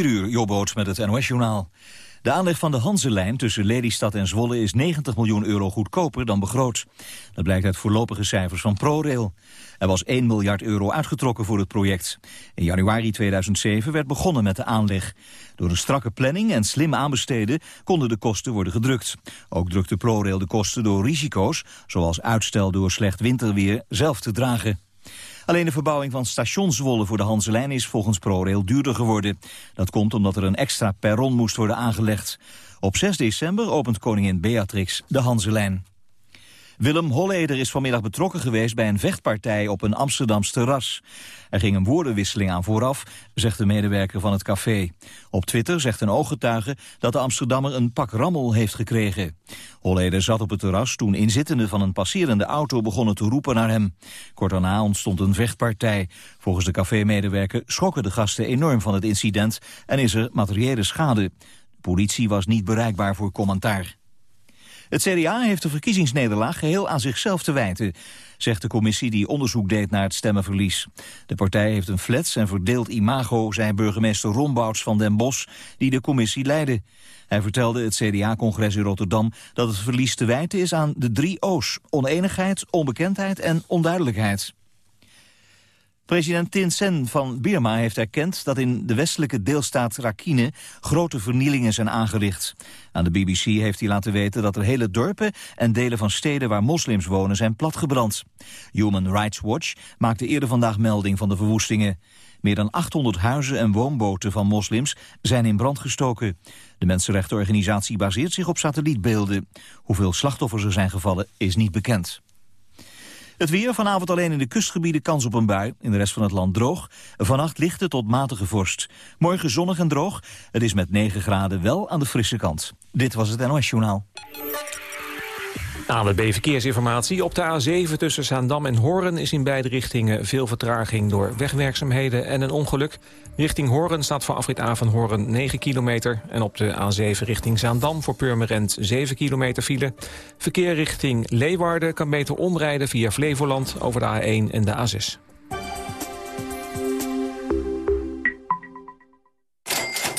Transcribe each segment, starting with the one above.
4 uur, Jobboots met het NOS-journaal. De aanleg van de Hanselijn tussen Lelystad en Zwolle is 90 miljoen euro goedkoper dan begroot. Dat blijkt uit voorlopige cijfers van ProRail. Er was 1 miljard euro uitgetrokken voor het project. In januari 2007 werd begonnen met de aanleg. Door een strakke planning en slim aanbesteden konden de kosten worden gedrukt. Ook drukte ProRail de kosten door risico's, zoals uitstel door slecht winterweer, zelf te dragen. Alleen de verbouwing van station Zwolle voor de Hanselijn is volgens ProRail duurder geworden. Dat komt omdat er een extra perron moest worden aangelegd. Op 6 december opent koningin Beatrix de Hanselijn. Willem Holleder is vanmiddag betrokken geweest bij een vechtpartij op een Amsterdams terras. Er ging een woordenwisseling aan vooraf, zegt de medewerker van het café. Op Twitter zegt een ooggetuige dat de Amsterdammer een pak rammel heeft gekregen. Holleder zat op het terras toen inzittenden van een passerende auto begonnen te roepen naar hem. Kort daarna ontstond een vechtpartij. Volgens de cafémedewerker schrokken de gasten enorm van het incident en is er materiële schade. De politie was niet bereikbaar voor commentaar. Het CDA heeft de verkiezingsnederlaag geheel aan zichzelf te wijten, zegt de commissie die onderzoek deed naar het stemmenverlies. De partij heeft een flats en verdeeld imago, zei burgemeester Rombouts van Den Bosch, die de commissie leidde. Hij vertelde het CDA-congres in Rotterdam dat het verlies te wijten is aan de drie O's, oneenigheid, onbekendheid en onduidelijkheid. President Tin Sen van Birma heeft erkend dat in de westelijke deelstaat Rakhine grote vernielingen zijn aangericht. Aan de BBC heeft hij laten weten dat er hele dorpen en delen van steden waar moslims wonen zijn platgebrand. Human Rights Watch maakte eerder vandaag melding van de verwoestingen. Meer dan 800 huizen en woonboten van moslims zijn in brand gestoken. De mensenrechtenorganisatie baseert zich op satellietbeelden. Hoeveel slachtoffers er zijn gevallen is niet bekend. Het weer vanavond alleen in de kustgebieden kans op een bui. In de rest van het land droog. Vannacht lichte tot matige vorst. Morgen zonnig en droog. Het is met 9 graden wel aan de frisse kant. Dit was het NOS Journaal. ANWB Verkeersinformatie. Op de A7 tussen Zaandam en Horen is in beide richtingen veel vertraging door wegwerkzaamheden en een ongeluk. Richting Horen staat voor afrit A van Horen 9 kilometer. En op de A7 richting Zaandam voor Purmerend 7 kilometer file. Verkeer richting Leeuwarden kan beter omrijden via Flevoland over de A1 en de A6.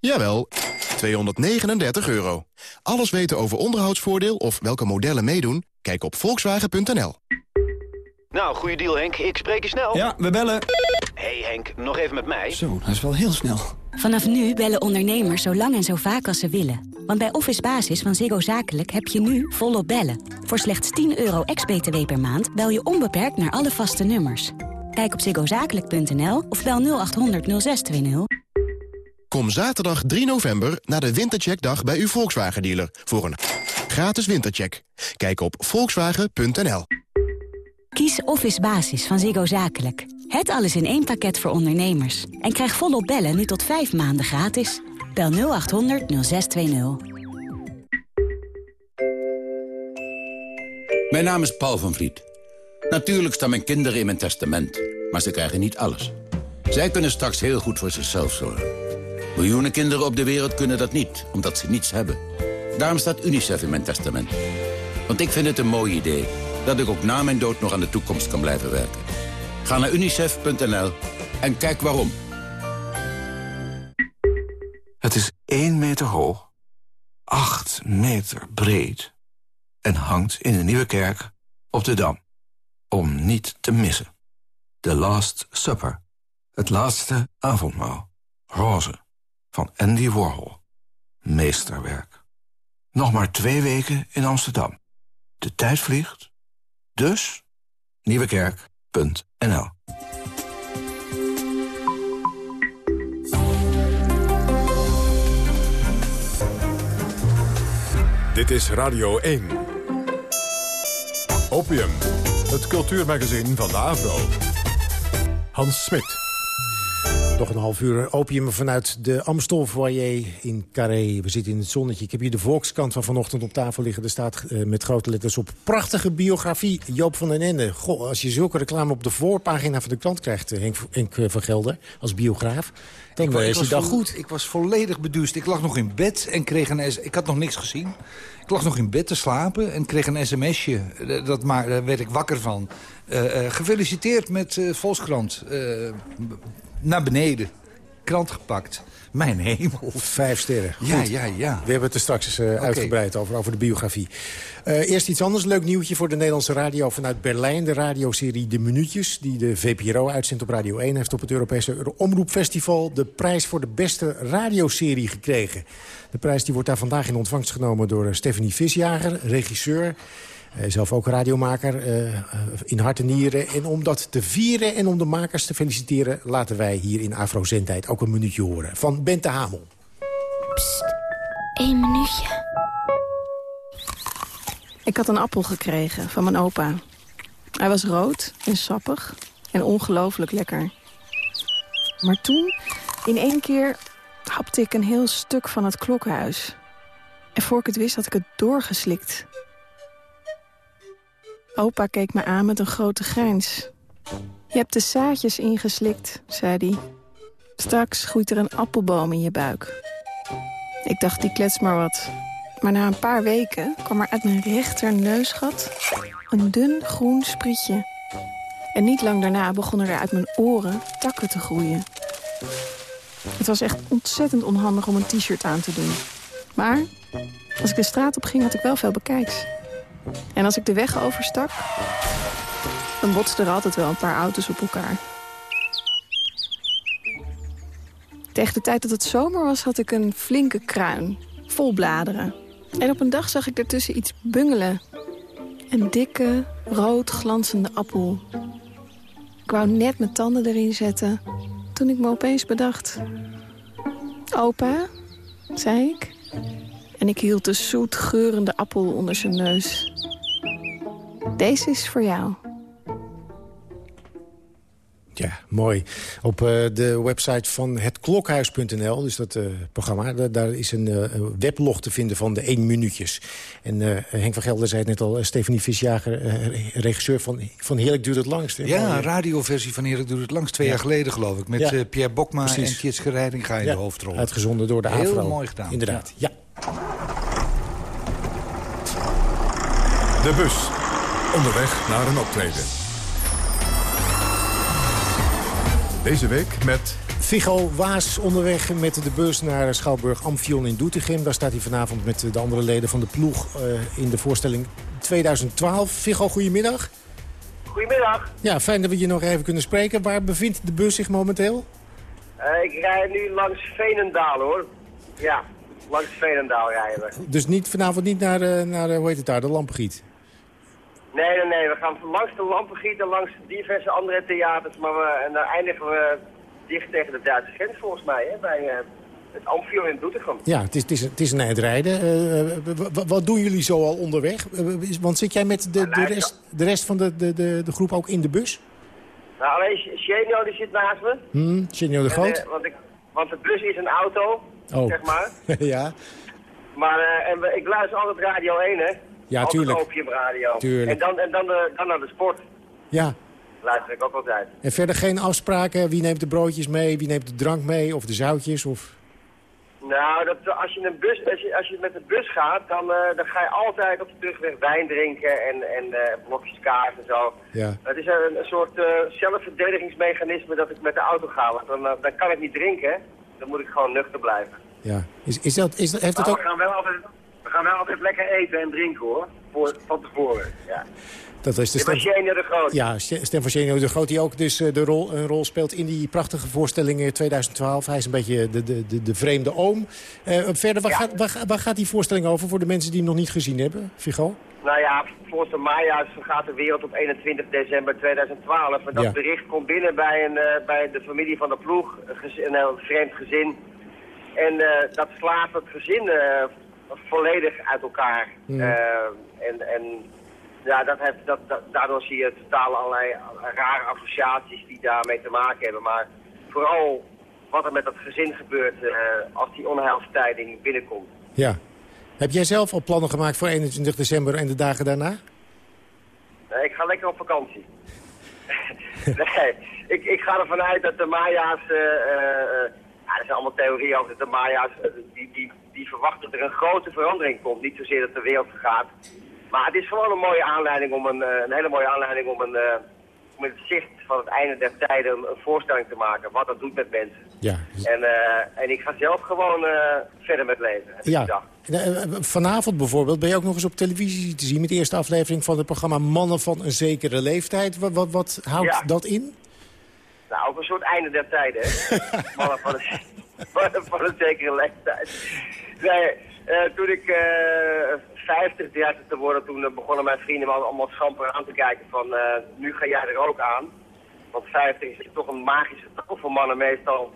jawel, 239 euro. Alles weten over onderhoudsvoordeel of welke modellen meedoen? Kijk op volkswagen.nl. Nou, goede deal Henk. Ik spreek je snel. Ja, we bellen. hey Henk, nog even met mij. Zo, dat is wel heel snel. Vanaf nu bellen ondernemers zo lang en zo vaak als ze willen. Want bij Office Basis van Ziggo Zakelijk heb je nu volop bellen. Voor slechts 10 euro ex-BTW per maand bel je onbeperkt naar alle vaste nummers. Kijk op ziggozakelijk.nl of bel 0800 0620. Kom zaterdag 3 november naar de Wintercheckdag bij uw Volkswagen-dealer... voor een gratis wintercheck. Kijk op volkswagen.nl. Kies Office Basis van Ziggo Zakelijk. Het alles in één pakket voor ondernemers. En krijg volop bellen nu tot 5 maanden gratis. Bel 0800 0620. Mijn naam is Paul van Vliet. Natuurlijk staan mijn kinderen in mijn testament, maar ze krijgen niet alles. Zij kunnen straks heel goed voor zichzelf zorgen. Miljoenen kinderen op de wereld kunnen dat niet, omdat ze niets hebben. Daarom staat UNICEF in mijn testament. Want ik vind het een mooi idee dat ik ook na mijn dood nog aan de toekomst kan blijven werken. Ga naar unicef.nl en kijk waarom. Het is 1 meter hoog, 8 meter breed... en hangt in de Nieuwe Kerk op de Dam. Om niet te missen. The Last Supper. Het laatste avondmaal. Roze. Van Andy Warhol. Meesterwerk. Nog maar twee weken in Amsterdam. De tijd vliegt. Dus nieuwekerk.nl Dit is Radio 1. Opium, het cultuurmagazin van de AVRO. Hans Smit. Nog een half uur opium vanuit de Amstel foyer in Carré. We zitten in het zonnetje. Ik heb hier de Volkskant van vanochtend op tafel liggen. Er staat uh, met grote letters op prachtige biografie Joop van den Ende. Goh, als je zulke reclame op de voorpagina van de krant krijgt... Henk, Henk van Gelder, als biograaf... Dan ik, is je dan goed. Ik was volledig beduust. Ik lag nog in bed en kreeg een... Ik had nog niks gezien. Ik lag nog in bed te slapen en kreeg een sms'je. Dat maar, daar werd ik wakker van. Uh, uh, gefeliciteerd met Volkskrant. Naar beneden. Krant gepakt. Mijn hemel. Vijf sterren. Goed. Ja, ja, ja. We hebben het er straks eens uh, okay. uitgebreid over, over de biografie. Uh, eerst iets anders. Leuk nieuwtje voor de Nederlandse radio vanuit Berlijn. De radioserie De Minuutjes, die de VPRO uitzendt op Radio 1... heeft op het Europese Omroepfestival de prijs voor de beste radioserie gekregen. De prijs die wordt daar vandaag in ontvangst genomen door Stephanie Visjager, regisseur... Zelf ook radiomaker, uh, uh, in hart en nieren. En om dat te vieren en om de makers te feliciteren... laten wij hier in Afrozendtijd ook een minuutje horen. Van Bente Hamel. Psst, één minuutje. Ik had een appel gekregen van mijn opa. Hij was rood en sappig en ongelooflijk lekker. Maar toen, in één keer, hapte ik een heel stuk van het klokhuis. En voor ik het wist had ik het doorgeslikt... Opa keek me aan met een grote grijns. Je hebt de zaadjes ingeslikt, zei hij. Straks groeit er een appelboom in je buik. Ik dacht, die klets maar wat. Maar na een paar weken kwam er uit mijn rechter neusgat een dun groen sprietje. En niet lang daarna begonnen er uit mijn oren takken te groeien. Het was echt ontzettend onhandig om een t-shirt aan te doen. Maar als ik de straat op ging, had ik wel veel bekijks. En als ik de weg overstak, dan botsten er altijd wel een paar auto's op elkaar. Tegen de tijd dat het zomer was, had ik een flinke kruin, vol bladeren. En op een dag zag ik ertussen iets bungelen. Een dikke, rood glanzende appel. Ik wou net mijn tanden erin zetten, toen ik me opeens bedacht. Opa, zei ik. En ik hield de zoet geurende appel onder zijn neus. Deze is voor jou. Ja, mooi. Op uh, de website van hetklokhuis.nl, dus dat uh, programma... Da daar is een uh, weblog te vinden van de 1 minuutjes. En Henk van Gelder zei het net al, Stephanie Visjager... regisseur van, van Heerlijk duurt het langst. Hè? Ja, een radioversie van Heerlijk duurt het langst. Twee ja. jaar geleden, geloof ik. Met ja. Pierre Bokma Precies. en Tjitske Rijdinga in ja. de hoofdrol. Uitgezonden door de Heel AVRO. mooi gedaan. Inderdaad, ja. De bus. Onderweg naar een optreden. Deze week met... Figo Waas onderweg met de bus naar Schouwburg Amphion in Doetinchem. Daar staat hij vanavond met de andere leden van de ploeg uh, in de voorstelling 2012. Figo, goedemiddag. Goedemiddag. Ja, fijn dat we je nog even kunnen spreken. Waar bevindt de bus zich momenteel? Uh, ik rij nu langs Veenendaal hoor. Ja, langs Veenendaal rijden we. Dus niet, vanavond niet naar, uh, naar hoe heet het daar, de Lampengiet? Nee, nee, nee. We gaan langs de Lampengiet en langs diverse andere theaters. Maar we, en dan eindigen we dicht tegen de Duitse grens volgens mij, hè, bij uh, het Amphion in Doetinchem. Ja, het is, het is, het is een eind rijden. Uh, wat doen jullie zo al onderweg? want zit jij met de, de, rest, de rest van de, de, de, de groep ook in de bus? Nou, alleen Genio die zit naast me. Hmm, Genio de Groot? En, want, ik, want de bus is een auto, oh. zeg maar. ja. Maar en we, ik luister altijd Radio 1, hè. Ja, tuurlijk. Radio. Tuurlijk. En dan, en dan, de, dan naar de sport. Ja. Luister ik ook altijd. En verder geen afspraken? Wie neemt de broodjes mee? Wie neemt de drank mee? Of de zoutjes? Of... Nou, dat, als, je een bus, als, je, als je met de bus gaat, dan, uh, dan ga je altijd op de terugweg wijn drinken en, en uh, blokjes kaas en zo. Ja. Het is een, een soort uh, zelfverdedigingsmechanisme dat ik met de auto ga. Want dan, dan kan ik niet drinken, dan moet ik gewoon nuchter blijven. Ja. Is, is dat, is, heeft dat maar ook... we gaan wel altijd we gaan wel altijd lekker eten en drinken hoor. Voor, van tevoren. Ja. Dat is de stem van de Groot. Ja, stem van Genio de Groot, die ook dus de rol, een rol speelt in die prachtige voorstelling 2012. Hij is een beetje de, de, de, de vreemde oom. Uh, verder, waar, ja. gaat, waar, waar, gaat die voorstelling over voor de mensen die hem nog niet gezien hebben, Figo? Nou ja, volgens de Maya's gaat de wereld op 21 december 2012. En dat ja. bericht komt binnen bij, een, uh, bij de familie van de ploeg, een, een vreemd gezin. En uh, dat slaat het gezin volledig uit elkaar. Hmm. en, en ja, dat heeft, dat, dat, daardoor zie je totaal allerlei rare associaties die daarmee te maken hebben. Maar vooral wat er met dat gezin gebeurt als die onheilstijding binnenkomt. Ja. Heb jij zelf al plannen gemaakt voor 21 december en de dagen daarna? Nee, ik ga lekker op vakantie. nee, ik, ik ga ervan uit dat de Maya's... Uh, ja, er zijn allemaal theorieën over dat de Maya's... die, die, die verwachten dat er een grote verandering komt. Niet zozeer dat de wereld vergaat. Maar het is gewoon een mooie aanleiding om een, een hele mooie aanleiding om een met het zicht van het einde der tijden een, voorstelling te maken. Wat dat doet met mensen. Ja. En, uh, en ik ga zelf gewoon uh, verder met leven. Ja. Eh, vanavond bijvoorbeeld ben je ook nog eens op televisie te zien... met de eerste aflevering van het programma Mannen van een zekere leeftijd. Wat, wat, wat houdt dat in? Nou, ook een soort einde der tijden. Mannen van een, van een zekere leeftijd. Nee, toen ik 50 dertig te worden, toen eh, begonnen mijn vrienden me allemaal schamper aan te kijken van eh, nu ga jij er ook aan. Want 50 is toch een magische getal voor mannen meestal.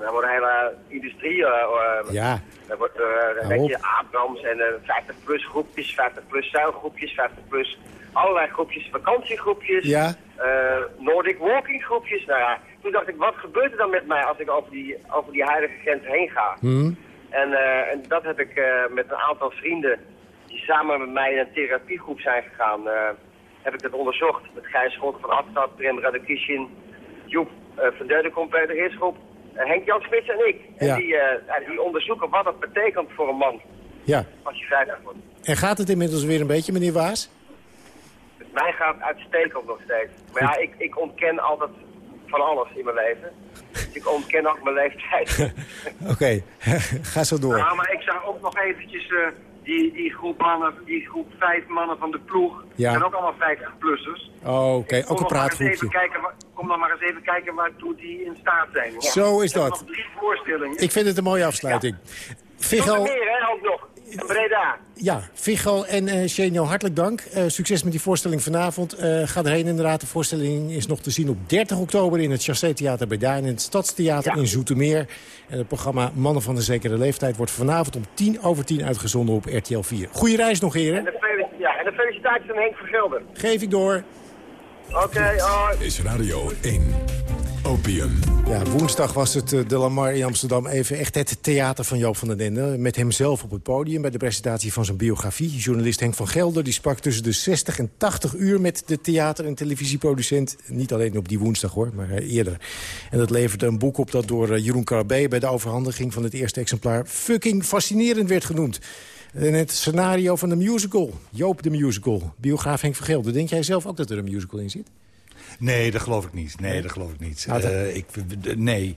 Er wordt een hele industrie. Uh, ja. Er wordt uh, een beetje Abrams en 50 plus groepjes, 50 plus zeilgroepjes, 50 plus allerlei groepjes, vakantiegroepjes, ja. Nordic walking groepjes. Nou ja, toen dacht ik, wat gebeurt er dan met mij als ik over die, over die heilige grens heen ga? Hmm. En, en dat heb ik met een aantal vrienden die samen met mij in een therapiegroep zijn gegaan, uh, heb ik dat onderzocht. Met Gijs Schot van Afstad, Prem Radekishin, Joep van Deudekom, Peter Heerschop, uh, Henk Jan Smits en ik. En ja. die, die onderzoeken wat dat betekent voor een man ja. als je 50 wordt. En gaat het inmiddels weer een beetje, meneer Waas? Mij gaat uitstekend nog steeds. Maar ja, ik, ik ontken altijd van alles in mijn leven. Dus ik ontken ook mijn leeftijd. Oké, ga zo door. Ja, maar ik zou ook nog eventjes die, die groep mannen, die groep vijf mannen van de ploeg, ja. zijn ook allemaal 50-plussers. Oh, oké, okay. ook een praatgroepje. Kom dan maar eens even kijken waartoe die in staat zijn. Ja. Zo is dat. nog drie voorstellingen. Ik vind het een mooie afsluiting. Ja. Figo... Nog meer, hè, ook nog. In Breda. Ja, Figo en uh, Shenio, hartelijk dank. Uh, succes met die voorstelling vanavond. Uh, ga erheen inderdaad. De voorstelling is nog te zien op 30 oktober... in het Chassé Theater bij Duin en het Stadstheater ja. in Zoetermeer. En het programma Mannen van de Zekere Leeftijd... wordt vanavond om 10 over 10 uitgezonden op RTL 4. Goeie reis nog, heren. En de, ja, en de felicitaties van Henk Vergelder. Geef ik door. Oké, okay, hoi. Is Radio 1. Opium. Ja, woensdag was het De Lamar in Amsterdam even echt het theater van Joop van den Ende. Met hemzelf op het podium bij de presentatie van zijn biografie. Journalist Henk van Gelder die sprak tussen de 60 en 80 uur met de theater- en televisieproducent. Niet alleen op die woensdag hoor, maar eerder. En dat leverde een boek op dat door Jeroen Carabé bij de overhandiging van het eerste exemplaar fucking fascinerend werd genoemd. En het scenario van de musical. Joop de musical. Biograaf Henk van Gelder. Denk jij zelf ook dat er een musical in zit? Nee, dat geloof ik niet. Nee, dat geloof ik niet. Uh, ik, nee.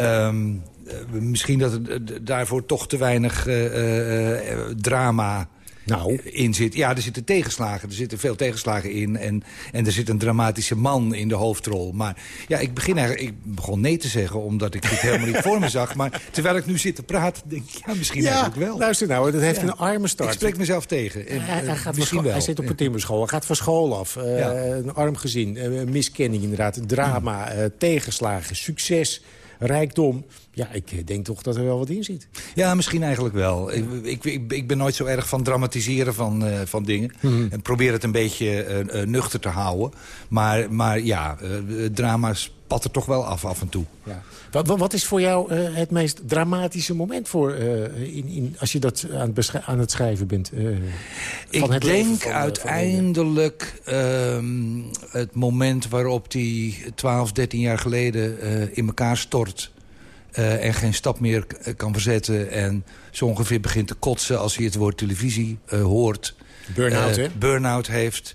Um, uh, misschien dat er daarvoor toch te weinig uh, drama nou. in zit. Ja, er zitten tegenslagen. Er zitten veel tegenslagen in. En, en er zit een dramatische man in de hoofdrol. Maar ja, ik, begin eigenlijk, ik begon nee te zeggen... omdat ik dit helemaal niet voor me zag. Maar terwijl ik nu zit te praten, denk ik... ja, misschien ja, eigenlijk wel. luister nou, dat heeft Ja. een arme start. Ik spreek mezelf tegen. En, hij, hij, eh, gaat misschien wel. hij zit op een timmerschool, hij gaat van school af. Eh, Ja. Een arm gezin, eh, miskenning inderdaad, drama, eh, tegenslagen, succes, rijkdom. Ja, ik eh, denk toch dat er wel wat in zit. Ja, misschien eigenlijk wel. Ik, ik, ik, ik ben nooit zo erg van dramatiseren van, eh, van dingen. Mhm. En probeer het een beetje eh, nuchter te houden. Maar, maar ja, het drama spat er toch wel af af en toe. Ja. Wat, wat, is voor jou het meest dramatische moment voor, in, in, als je dat aan het, aan het schrijven bent? Ik het denk van, uiteindelijk ehm, het moment waarop die 12, 13 jaar geleden in elkaar stort. Eh, en geen stap meer kan verzetten. En zo ongeveer begint te kotsen als hij het woord televisie eh, hoort. Burn-out, hè? Burn-out heeft.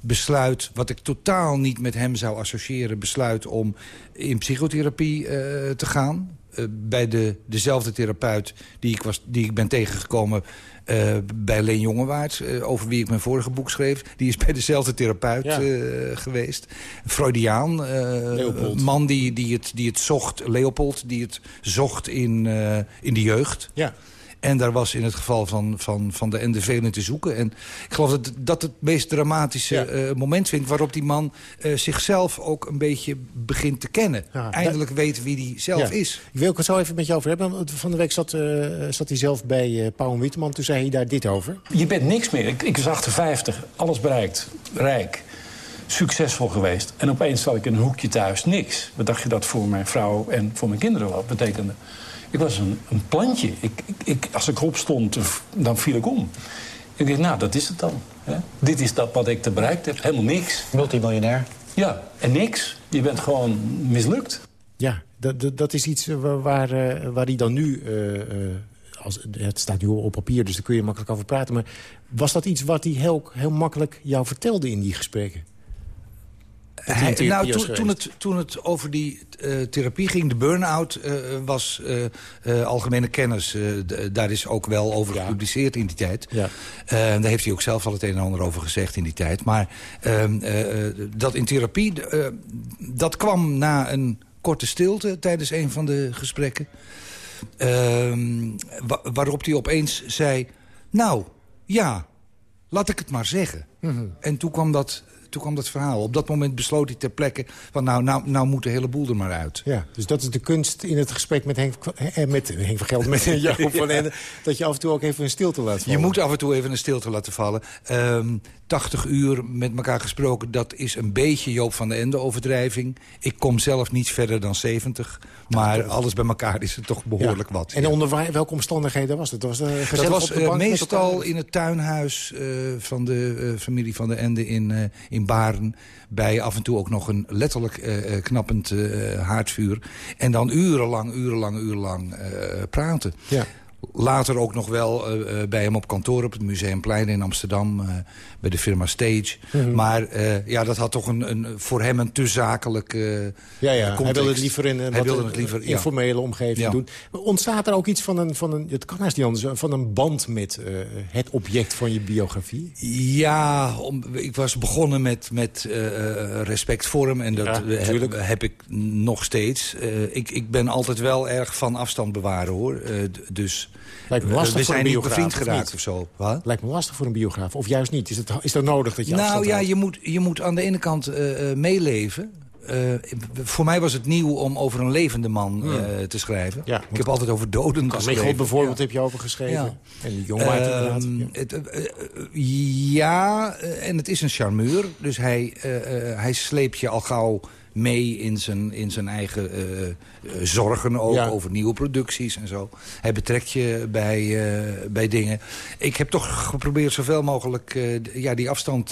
besluit, wat ik totaal niet met hem zou associëren... besluit om in psychotherapie te gaan. Bij de, dezelfde therapeut die ik, was, die ik ben tegengekomen... eh, bij Leen Jongewaard, eh, over wie ik mijn vorige boek schreef. Die is bij dezelfde therapeut Ja. eh, geweest. Freudiaan, man die, die, het, die het zocht, Leopold... die het zocht in, in de jeugd. Ja. En daar was in het geval van, van, van de in te zoeken. En ik geloof dat dat het meest dramatische Ja. eh, moment vindt... waarop die man eh, zichzelf ook een beetje begint te kennen. Ja, Eindelijk weet wie hij zelf Ja. is. Ik wil het zo even met je over hebben. want Van de week zat, eh, zat hij zelf bij eh Pauw en Witteman. Toen zei hij daar dit over. Je bent niks meer. Ik, ik was 58, alles bereikt, rijk. succesvol geweest. En opeens zat ik in een hoekje thuis, niks. Wat dacht je dat voor mijn vrouw en voor mijn kinderen wat betekende? Ik was een, een plantje. Ik, ik, ik, als ik opstond, dan viel ik om. Ik dacht, nou, dat is het dan. Hè? Dit is dat wat ik te bereikt heb. Helemaal niks. Multimiljonair. Ja, en niks. Je bent gewoon mislukt. Ja, dat, dat, is iets waar, waar, eh, waar hij dan nu... Uh, als, het staat nu op papier, dus daar kun je makkelijk over praten. Maar was dat iets wat hij heel, heel makkelijk jou vertelde in die gesprekken? Hij, nou, toen, toen, het, toen het over die uh, therapie ging, de burn-out, uh, was uh, algemene kennis. daar is ook wel over ja. gepubliceerd in die tijd. Ja. daar heeft hij ook zelf al het een en ander over gezegd in die tijd. Maar ehm, dat in therapie, dat kwam na een korte stilte tijdens een van de gesprekken. Ehm, waarop hij opeens zei, nou, ja, laat ik het maar zeggen. Mm -hmm. En toen kwam dat toen kwam dat verhaal. Op dat moment besloot hij ter plekke van nou, nou, nou moet de hele boel er maar uit. Ja, dus dat is de kunst in het gesprek met Henk, eh, met Henk van Gelder, met Jacob van Ende. Dat je af en toe ook even een stilte laat vallen. Je moet af en toe even een stilte laten vallen. Um, 80 uur met elkaar gesproken, dat is een beetje Joop van de Ende overdrijving. Ik kom zelf niet verder dan 70. Maar alles bij elkaar is het toch behoorlijk ja. wat. En onder welke omstandigheden was het? Was het dat was uh, meestal in het tuinhuis uh, van de uh, familie van de Ende in, in Baren. Bij af en toe ook nog een letterlijk knappend haardvuur. En dan urenlang, urenlang, urenlang praten. Ja. Later ook nog wel uh, bij hem op kantoor op het Museumplein in Amsterdam. Uh, bij de firma Stage. Mm -hmm. Maar uh, ja, dat had toch een, een, voor hem een te zakelijk Ja, ja. hij wilde het liever in een hij wilde het liever, informele ja. omgeving doen. Ontstaat er ook iets van een, van een het kan haast niet anders, van een band met het object van je biografie? Ja, om, ik was begonnen met, met respect voor hem. En dat heb, heb, ik nog steeds. ik, ik ben altijd wel erg van afstand bewaren, hoor. dus... Lijkt me lastig we voor zijn een niet biograaf, bevriend geraakt of, of zo. Wat? Lijkt me lastig voor een biograaf. Of juist niet. Is, het, is dat nodig dat je Nou ja, houdt? je moet, je moet aan de ene kant uh, uh, meeleven. Uh, voor mij was het nieuw om over een levende man uh, hmm. te schrijven. Ja, ik heb altijd over doden geschreven. God bijvoorbeeld ja. heb je over geschreven. Ja. En die inderdaad. Ja. Het, ja, en het is een charmeur. Dus hij, hij sleept je al gauw mee in zijn, in zijn eigen uh, zorgen ook, ja. over nieuwe producties en zo. Hij betrekt je bij, uh, bij dingen. Ik heb toch geprobeerd zoveel mogelijk ja, die afstand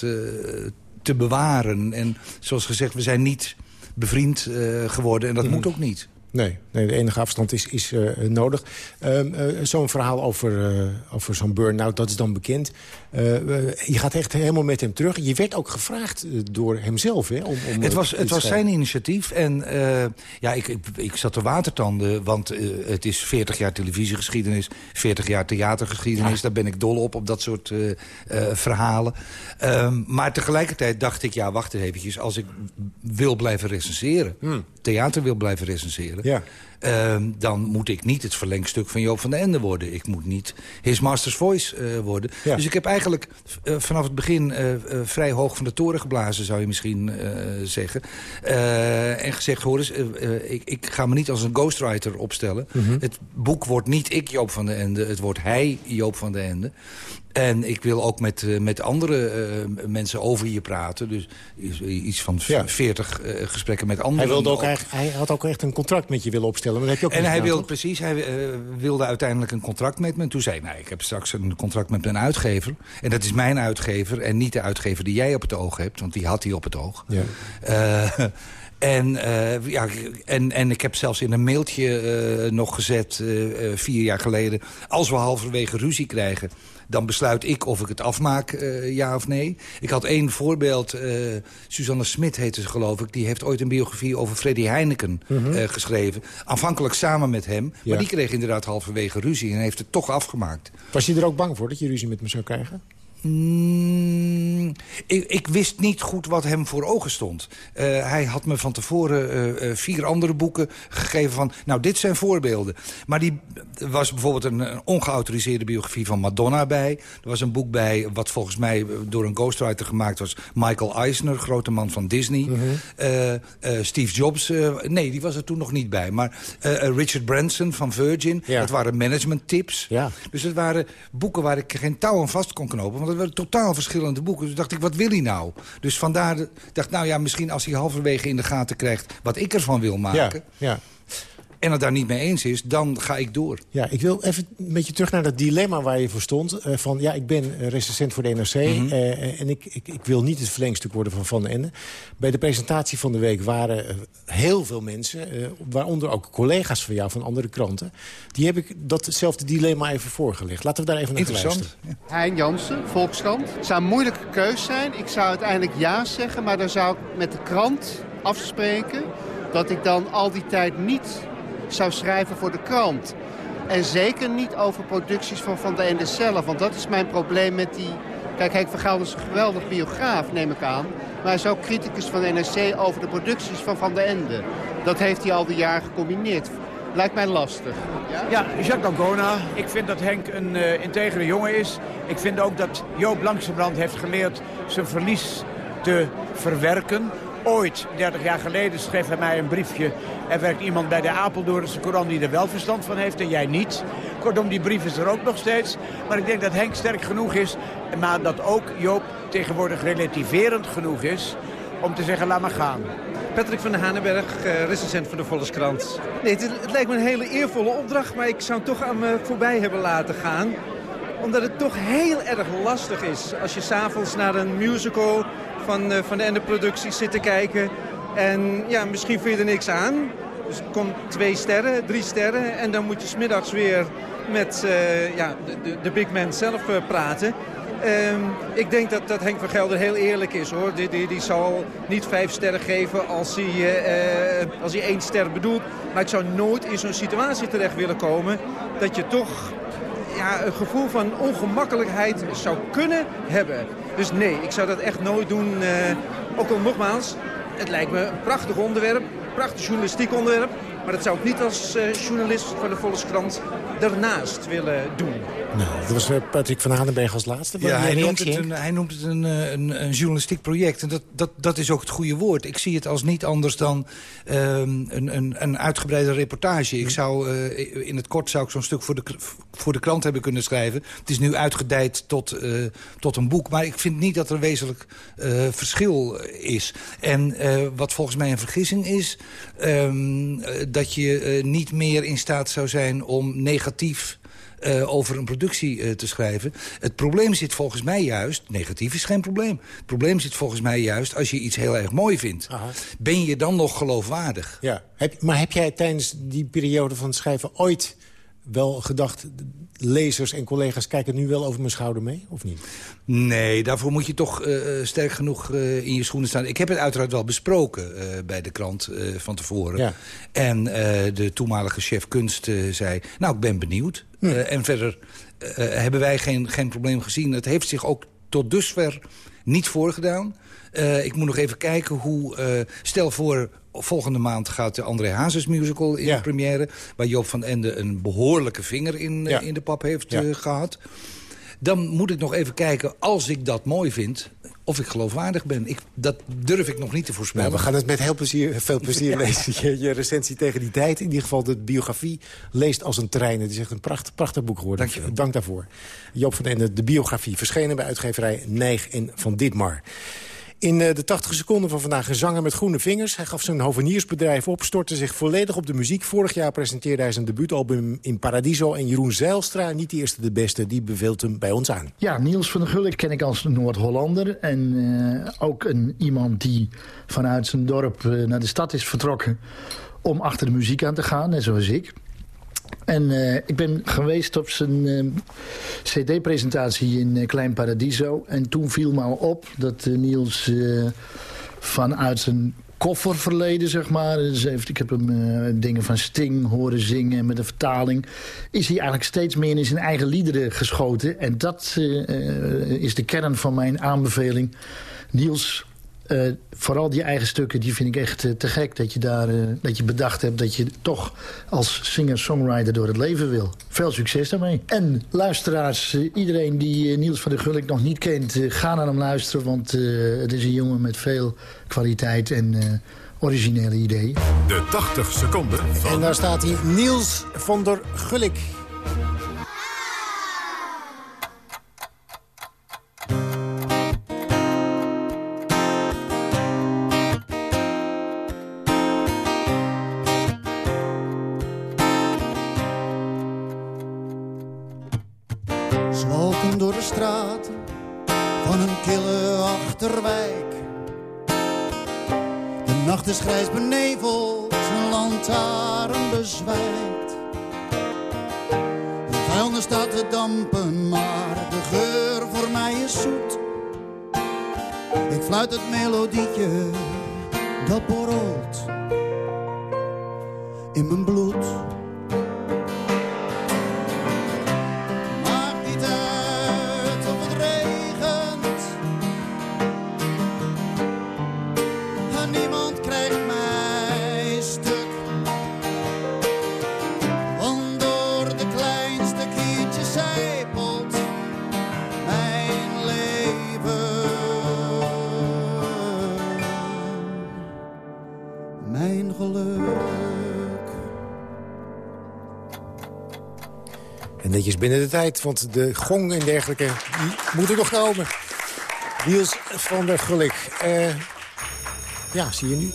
te bewaren. En zoals gezegd, we zijn niet bevriend geworden en dat mm. moet ook niet. Nee, nee, de enige afstand is, is uh, nodig. Uh, uh, zo'n verhaal over, over zo'n burn-out, dat is dan bekend. je gaat echt helemaal met hem terug. Je werd ook gevraagd door hemzelf, hè? Om, om het was, het was zijn initiatief. En ja, ik, ik, ik zat te watertanden, want het is 40 jaar televisiegeschiedenis... 40 jaar theatergeschiedenis. Ja. Daar ben ik dol op, op dat soort verhalen. Um, maar tegelijkertijd dacht ik, ja, wacht even. Als ik wil blijven recenseren, hmm. theater wil blijven recenseren... Ja. Uh, dan moet ik niet het verlengstuk van Joop van den Ende worden. Ik moet niet His Master's Voice uh, worden. Ja. Dus ik heb eigenlijk uh, vanaf het begin uh, vrij hoog van de toren geblazen... zou je misschien zeggen. en gezegd, hoor eens, ik, ik, ga me niet als een ghostwriter opstellen. Mm -hmm. Het boek wordt niet ik Joop van den Ende. Het wordt hij Joop van den Ende. En ik wil ook met, uh, met andere uh, mensen over je praten. Dus iets van ja. 40 uh, gesprekken met anderen. Hij, wilde ook hij had ook echt een contract met je willen opstellen. Maar dat heb je ook en hij wilde, precies, hij wilde uiteindelijk een contract met me. En toen zei hij, nou, ik heb straks een contract met mijn uitgever. En dat is mijn uitgever en niet de uitgever die jij op het oog hebt. Want die had hij op het oog. Ja. En, uh, ja, en, en ik heb zelfs in een mailtje uh, nog gezet, uh, vier jaar geleden... als we halverwege ruzie krijgen, dan besluit ik of ik het afmaak, ja of nee. Ik had één voorbeeld, Susanne Smit heette ze geloof ik... die heeft ooit een biografie over Freddy Heineken uh, geschreven. Aanvankelijk samen met hem, ja. maar die kreeg inderdaad halverwege ruzie... en heeft het toch afgemaakt. Was je er ook bang voor dat je ruzie met me zou krijgen? Mm, ik, ik, wist niet goed wat hem voor ogen stond. Uh, hij had me van tevoren uh, uh, vier andere boeken gegeven van... nou, dit zijn voorbeelden. Maar die was bijvoorbeeld een, een, ongeautoriseerde biografie van Madonna bij. Er was een boek bij wat volgens mij door een ghostwriter gemaakt was. Michael Eisner, grote man van Disney. Mm -hmm. Steve Jobs, nee, die was er toen nog niet bij. Maar Richard Branson van Virgin, ja. dat waren management tips. Ja. Dus het waren boeken waar ik geen touw aan vast kon knopen... Want dat waren totaal verschillende boeken. Dus dacht ik, wat wil hij nou? Dus vandaar dacht nou ja, misschien als hij halverwege in de gaten krijgt... wat ik ervan wil maken... Ja, ja en het daar niet mee eens is, dan ga ik door. Ja, ik wil even een beetje terug naar dat dilemma waar je voor stond. Uh, van, ja, ik ben recensent voor de NRC mm uh, en ik, ik, ik, wil niet het verlengstuk worden van Van Ende. Bij de presentatie van de week waren heel veel mensen... waaronder ook collega's van jou van andere kranten... die heb ik datzelfde dilemma even voorgelegd. Laten we daar even naar luisteren. Ja. Hein Jansen, Volkskrant. Het zou een moeilijke keus zijn. Ik zou uiteindelijk ja zeggen, maar dan zou ik met de krant afspreken... dat ik dan al die tijd niet zou schrijven voor de krant. En zeker niet over producties van Van der Ende zelf. Want dat is mijn probleem met die... Kijk, Henk van Gelder is een geweldig biograaf, neem ik aan. Maar hij is ook criticus van de NRC over de producties van Van der Ende. Dat heeft hij al die jaren gecombineerd. Lijkt mij lastig. Ja, ja Jacques Ancona. Ik vind dat Henk een uh, integere jongen is. Ik vind ook dat Joop Langsebrand heeft geleerd zijn verlies te verwerken ooit, 30 jaar geleden, schreef hij mij een briefje. Er werkt iemand bij de Apeldoornse Courant die er wel verstand van heeft en jij niet. Kortom, die brief is er ook nog steeds. Maar ik denk dat Henk sterk genoeg is. Maar dat ook Joop tegenwoordig relativerend genoeg is om te zeggen, laat maar gaan. Patrick van den Hanenberg, uh, recensent van de Volkskrant. Nee, het, het, lijkt me een hele eervolle opdracht, maar ik zou hem toch aan me voorbij hebben laten gaan. Omdat het toch heel erg lastig is als je s'avonds naar een musical van, uh, van de Ende producties zitten kijken. En ja, misschien vind je er niks aan. Dus komt twee sterren, drie sterren. En dan moet je smiddags weer met uh, ja, de, de, big man zelf uh, praten. Um, ik denk dat, dat Henk van Gelder heel eerlijk is hoor. Die, die, die zal niet vijf sterren geven als hij, als hij één ster bedoelt. Maar ik zou nooit in zo'n situatie terecht willen komen dat je toch ja, een gevoel van ongemakkelijkheid zou kunnen hebben. Dus nee, ik zou dat echt nooit doen. Uh, ook al nogmaals, het lijkt me een prachtig onderwerp. Prachtig journalistiek onderwerp. Maar dat zou ik niet als uh, journalist van de Volkskrant daarnaast willen doen. Nou, dat was uh, Patrick van Hanenberg als laatste. Ja, hij noemt, het een, hij noemt het een, een, een, journalistiek project. En dat, dat, dat is ook het goede woord. Ik zie het als niet anders dan um, een, een, een uitgebreide reportage. Ik zou, uh, in het kort zou ik zo'n stuk voor de, voor de krant hebben kunnen schrijven. Het is nu uitgedijd tot, uh, tot een boek. Maar ik vind niet dat er een wezenlijk verschil is. En wat volgens mij een vergissing is... Um, dat je niet meer in staat zou zijn om negatief uh, over een productie uh, te schrijven. Het probleem zit volgens mij juist... Negatief is geen probleem. Het probleem zit volgens mij juist als je iets heel erg mooi vindt. Aha. Ben je dan nog geloofwaardig? Ja. Heb, maar heb jij tijdens die periode van het schrijven ooit wel gedacht... lezers en collega's kijken nu wel over mijn schouder mee, of niet? Nee, daarvoor moet je toch uh, sterk genoeg uh, in je schoenen staan. Ik heb het uiteraard wel besproken uh, bij de krant van tevoren. Ja. En de toenmalige chef kunst zei... nou, ik ben benieuwd. Hm. en verder hebben wij geen, geen probleem gezien. Het heeft zich ook tot dusver niet voorgedaan. ik moet nog even kijken hoe... stel voor, volgende maand gaat de André Hazes musical in ja. première... waar Joop van Ende een behoorlijke vinger in, ja. in de pap heeft ja. gehad. Dan moet ik nog even kijken, als ik dat mooi vind of ik geloofwaardig ben. Ik, dat durf ik nog niet te voorspellen. Nou, we gaan het met heel plezier, veel plezier lezen. Je, je, recensie tegen die tijd. In ieder geval de biografie leest als een trein. Het is echt een prachtig, prachtig boek geworden. Dank, Dank daarvoor. Joop van Ende, de biografie. Verschenen bij uitgeverij Neig en Van Ditmar. In eh, de 80 seconden van vandaag een zanger met groene vingers. Hij gaf zijn hoveniersbedrijf op, stortte zich volledig op de muziek. Vorig jaar presenteerde hij zijn debuutalbum in Paradiso. En Jeroen Zeilstra, niet de eerste de beste, die beveelt hem bij ons aan. Ja, Niels van der Gulik ken ik als Noord-Hollander. En uh, ook een, iemand die vanuit zijn dorp uh, naar de stad is vertrokken... om achter de muziek aan te gaan, net zoals ik. En uh, ik ben geweest op zijn uh, cd-presentatie in uh, Klein Paradiso. En toen viel me op dat Niels vanuit zijn kofferverleden, zeg maar. Dus ik heb hem dingen van Sting horen zingen met een vertaling. Is hij eigenlijk steeds meer in zijn eigen liederen geschoten. En dat is de kern van mijn aanbeveling. Niels uh, vooral die eigen stukken, die vind ik echt uh, te gek. Dat je, daar, uh, dat je bedacht hebt dat je toch als singer-songwriter door het leven wil. Veel succes daarmee. En luisteraars, iedereen die Niels van der Gulik nog niet kent... ga naar hem luisteren, want het is een jongen met veel kwaliteit en originele ideeën. De 80 seconden van... En daar staat hij, Niels van der Gulik. Binnen de tijd, want de gong en dergelijke, die moeten nog komen. Niels van der Gulik. Eh, ja, zie je nu.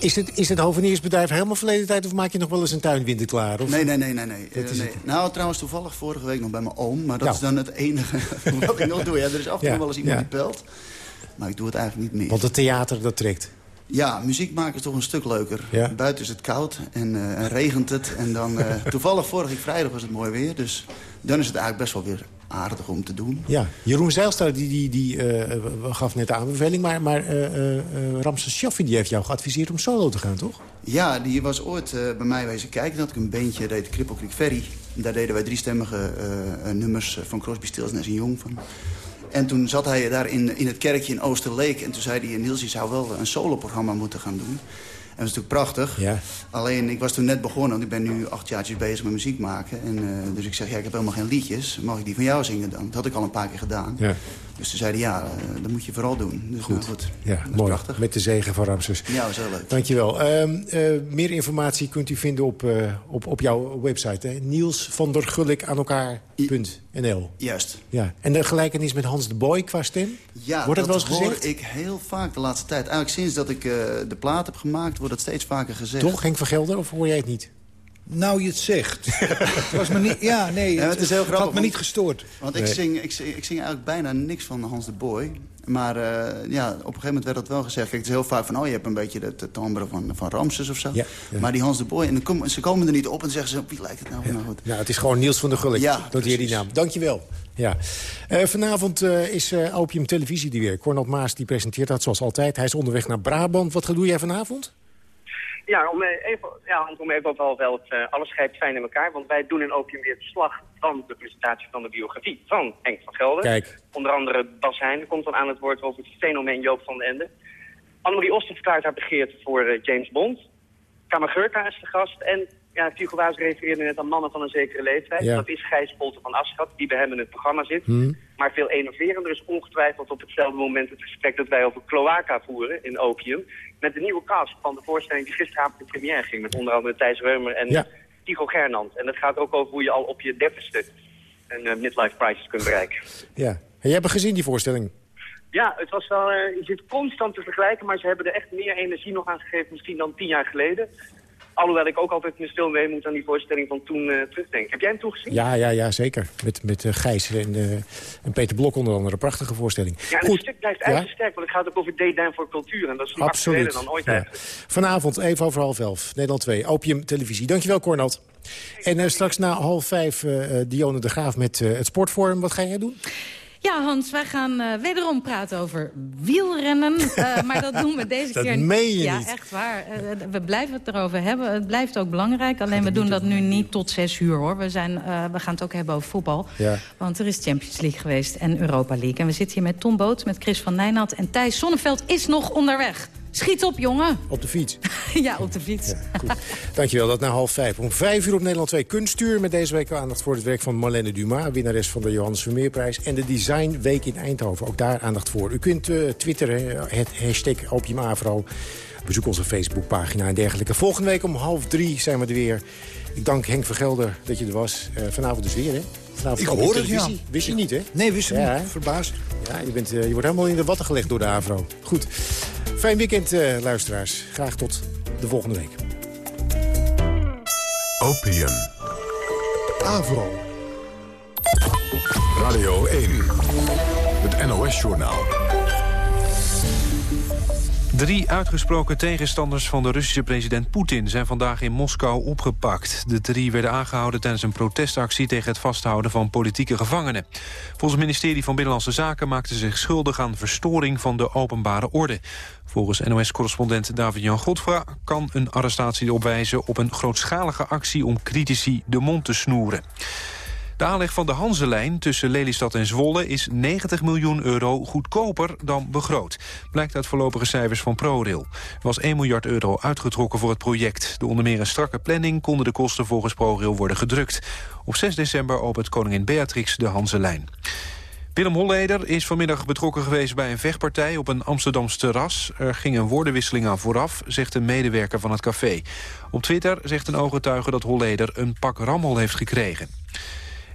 Is het, is het hoveniersbedrijf helemaal verleden tijd... of maak je nog wel eens een tuinwinter klaar? Of? Nee, nee, nee, nee. nee. Eh, nee. Nou, trouwens toevallig vorige week nog bij mijn oom. Maar dat Nou. is dan het enige wat ik nog doe. Ja, er is af en toe Ja, wel eens iemand ja. die pelt. Maar ik doe het eigenlijk niet meer. Want het theater, dat trekt. Ja, muziek maken is toch een stuk leuker. Ja. Buiten is het koud en, eh, en regent het. En dan, eh, toevallig vorige vrijdag was het mooi weer. Dus dan is het eigenlijk best wel weer aardig om te doen. Ja, Jeroen Zijlstra die, die, die, eh, gaf net de aanbeveling... maar, maar eh, eh, Ramses Shaffi die heeft jou geadviseerd om solo te gaan, toch? Ja, die was ooit bij mij wezen kijken. Dat ik een beentje deed, Cripple Creek Ferry. Daar deden wij driestemmige nummers van Crosby, Stills en Jong van. En toen zat hij daar in, in het kerkje in Oosterleek. En toen zei hij, Niels, je zou wel een soloprogramma moeten gaan doen. En dat is natuurlijk prachtig. Ja. Alleen, ik was toen net begonnen. Want ik ben nu acht jaartjes bezig met muziek maken. En, eh, dus ik zeg, ja, ik heb helemaal geen liedjes. Mag ik die van jou zingen dan? Dat had ik al een paar keer gedaan. Ja. Dus toen zei hij, ja, eh, dat moet je vooral doen. Dus Goed. nou, goed. Ja, mooi. Met de zegen van Ramses. Ja, dat is heel leuk. Dankjewel. Ehm eh, meer informatie kunt u vinden op, eh, op, op jouw website. Hè? Niels van der Gulik aan elkaar.nl. Juist. Ja. En de gelijkenis met Hans de Boy qua stem? Ja, Wordt dat wel eens hoor gezegd? ik heel vaak de laatste tijd. Eigenlijk sinds dat ik de plaat heb gemaakt, wordt het steeds vaker gezegd. Toch, Henk van Gelder, of hoor jij het niet? Nou, je het zegt. het was me niet, ja, nee, Ja, het is heel grappig. had me niet gestoord. Want ik, zing, ik, zing, ik zing eigenlijk bijna niks van Hans de Boy. Maar eh, ja, op een gegeven moment werd dat wel gezegd. Kijk, het is heel vaak van, oh, je hebt een beetje het het timbre van, van Ramses of zo. Ja, ja. Maar die Hans de Boy, en kom- ze komen er niet op en zeggen ze, wie lijkt het nou? Nou goed. Nou, het is gewoon Niels van der Gulik. Ja, Noteer die naam. Dankjewel. Ja. Eh, vanavond eh, is eh, Opium Televisie die weer. Cornel Maas die presenteert dat zoals altijd. Hij is onderweg naar Brabant. Wat doe jij vanavond? Ja, om eh, even, ja, om even op half elf, eh, alles grijpt fijn in elkaar. Want wij doen in Opium weer verslag van de presentatie van de biografie van Henk van Gelder. Kijk. Onder andere Bas Heijn komt dan aan het woord over het fenomeen Joop van den Ende. Annemarie Oster verklaart haar begeerte voor eh, James Bond. Kamagurka is de gast. En ja, Hugo Waas refereerde net aan mannen van een zekere leeftijd. Ja. Dat is Gijs Polter van Aschat, die bij hem in het programma zit. Hm. Maar veel enerverender is ongetwijfeld op hetzelfde moment het gesprek dat wij over cloaca voeren in Opium. Met de nieuwe cast van de voorstelling die gisteravond in première ging. Met onder andere Thijs Reumer en Ja. Tycho Gernand. En dat gaat ook over hoe je al op je dertigste een eh, midlife crisis kunt bereiken. Ja. En jij hebt gezien, die voorstelling? Ja, het was wel, eh, je zit constant te vergelijken, maar ze hebben er echt meer energie nog aan gegeven misschien dan tien jaar geleden. Alhoewel ik ook altijd me stil mee moet aan die voorstelling van toen eh terugdenken. Heb jij hem toegezien? Ja, ja, ja zeker. Met, met eh, Gijs en, eh, en Peter Blok onder andere. Prachtige voorstelling. Ja, en het stuk blijft eigenlijk sterk, want het gaat ook over dédain voor cultuur. En dat is nog actueler Absoluut. dan ooit Ja. eigenlijk. Vanavond, even over half elf. Nederland 2, Opium Televisie. Dankjewel, Cornald. En straks na half vijf Dionne de Graaf met het Sportforum. Wat ga jij doen? Ja, Hans, wij gaan eh, wederom praten over wielrennen. Eh, maar dat doen we deze Dat keer meen je ja, niet. echt waar. Eh, we blijven het erover hebben. Het blijft ook belangrijk. Alleen we doen dat nu niet tot zes uur, hoor. We, zijn, we gaan het ook hebben over voetbal. Ja. Want er is Champions League geweest en Europa League. En we zitten hier met Tom Boot, met Chris van Nijnat. En Thijs Sonneveld is nog onderweg. Schiet op, jongen. Op de fiets. ja, op de fiets. Dankjewel, dat na half vijf. Om vijf uur op Nederland 2 kunstuur. Met deze week aandacht voor het werk van Marlene Dumas. Winnares van de Johannes Vermeerprijs. En de Design Week in Eindhoven. Ook daar aandacht voor. U kunt eh, twitteren, het hashtag OpiumAvro. Bezoek onze Facebookpagina en dergelijke. Volgende week om half drie zijn we er weer. Ik dank Henk Vergelder dat je er was. Eh, vanavond dus weer, hè? Vanavond Ik op hoor de het, ja. Wist je niet, hè? Nee, wist ik Ja, niet. Verbaasd. Ja, je, bent, eh, je wordt helemaal in de watten gelegd door de AVRO. Goed. Fijn weekend, eh, luisteraars. Graag tot de volgende week. Opium. Avro. Radio 1, het NOS-journaal. Drie uitgesproken tegenstanders van de Russische president Poetin... zijn vandaag in Moskou opgepakt. De drie werden aangehouden tijdens een protestactie... tegen het vasthouden van politieke gevangenen. Volgens het ministerie van Binnenlandse Zaken... maakten ze zich schuldig aan verstoring van de openbare orde. Volgens NOS-correspondent David-Jan Godfra... kan een arrestatie opwijzen op een grootschalige actie... om critici de mond te snoeren. De aanleg van de Hanselijn tussen Lelystad en Zwolle is 90 miljoen euro goedkoper dan begroot. Blijkt uit voorlopige cijfers van ProRail. Er was 1 miljard euro uitgetrokken voor het project. Door onder meer een strakke planning konden de kosten volgens ProRail worden gedrukt. Op 6 december opent koningin Beatrix de Hanselijn. Willem Holleder is vanmiddag betrokken geweest bij een vechtpartij op een Amsterdams terras. Er ging een woordenwisseling aan vooraf, zegt een medewerker van het café. Op Twitter zegt een ooggetuige dat Holleder een pak rammel heeft gekregen.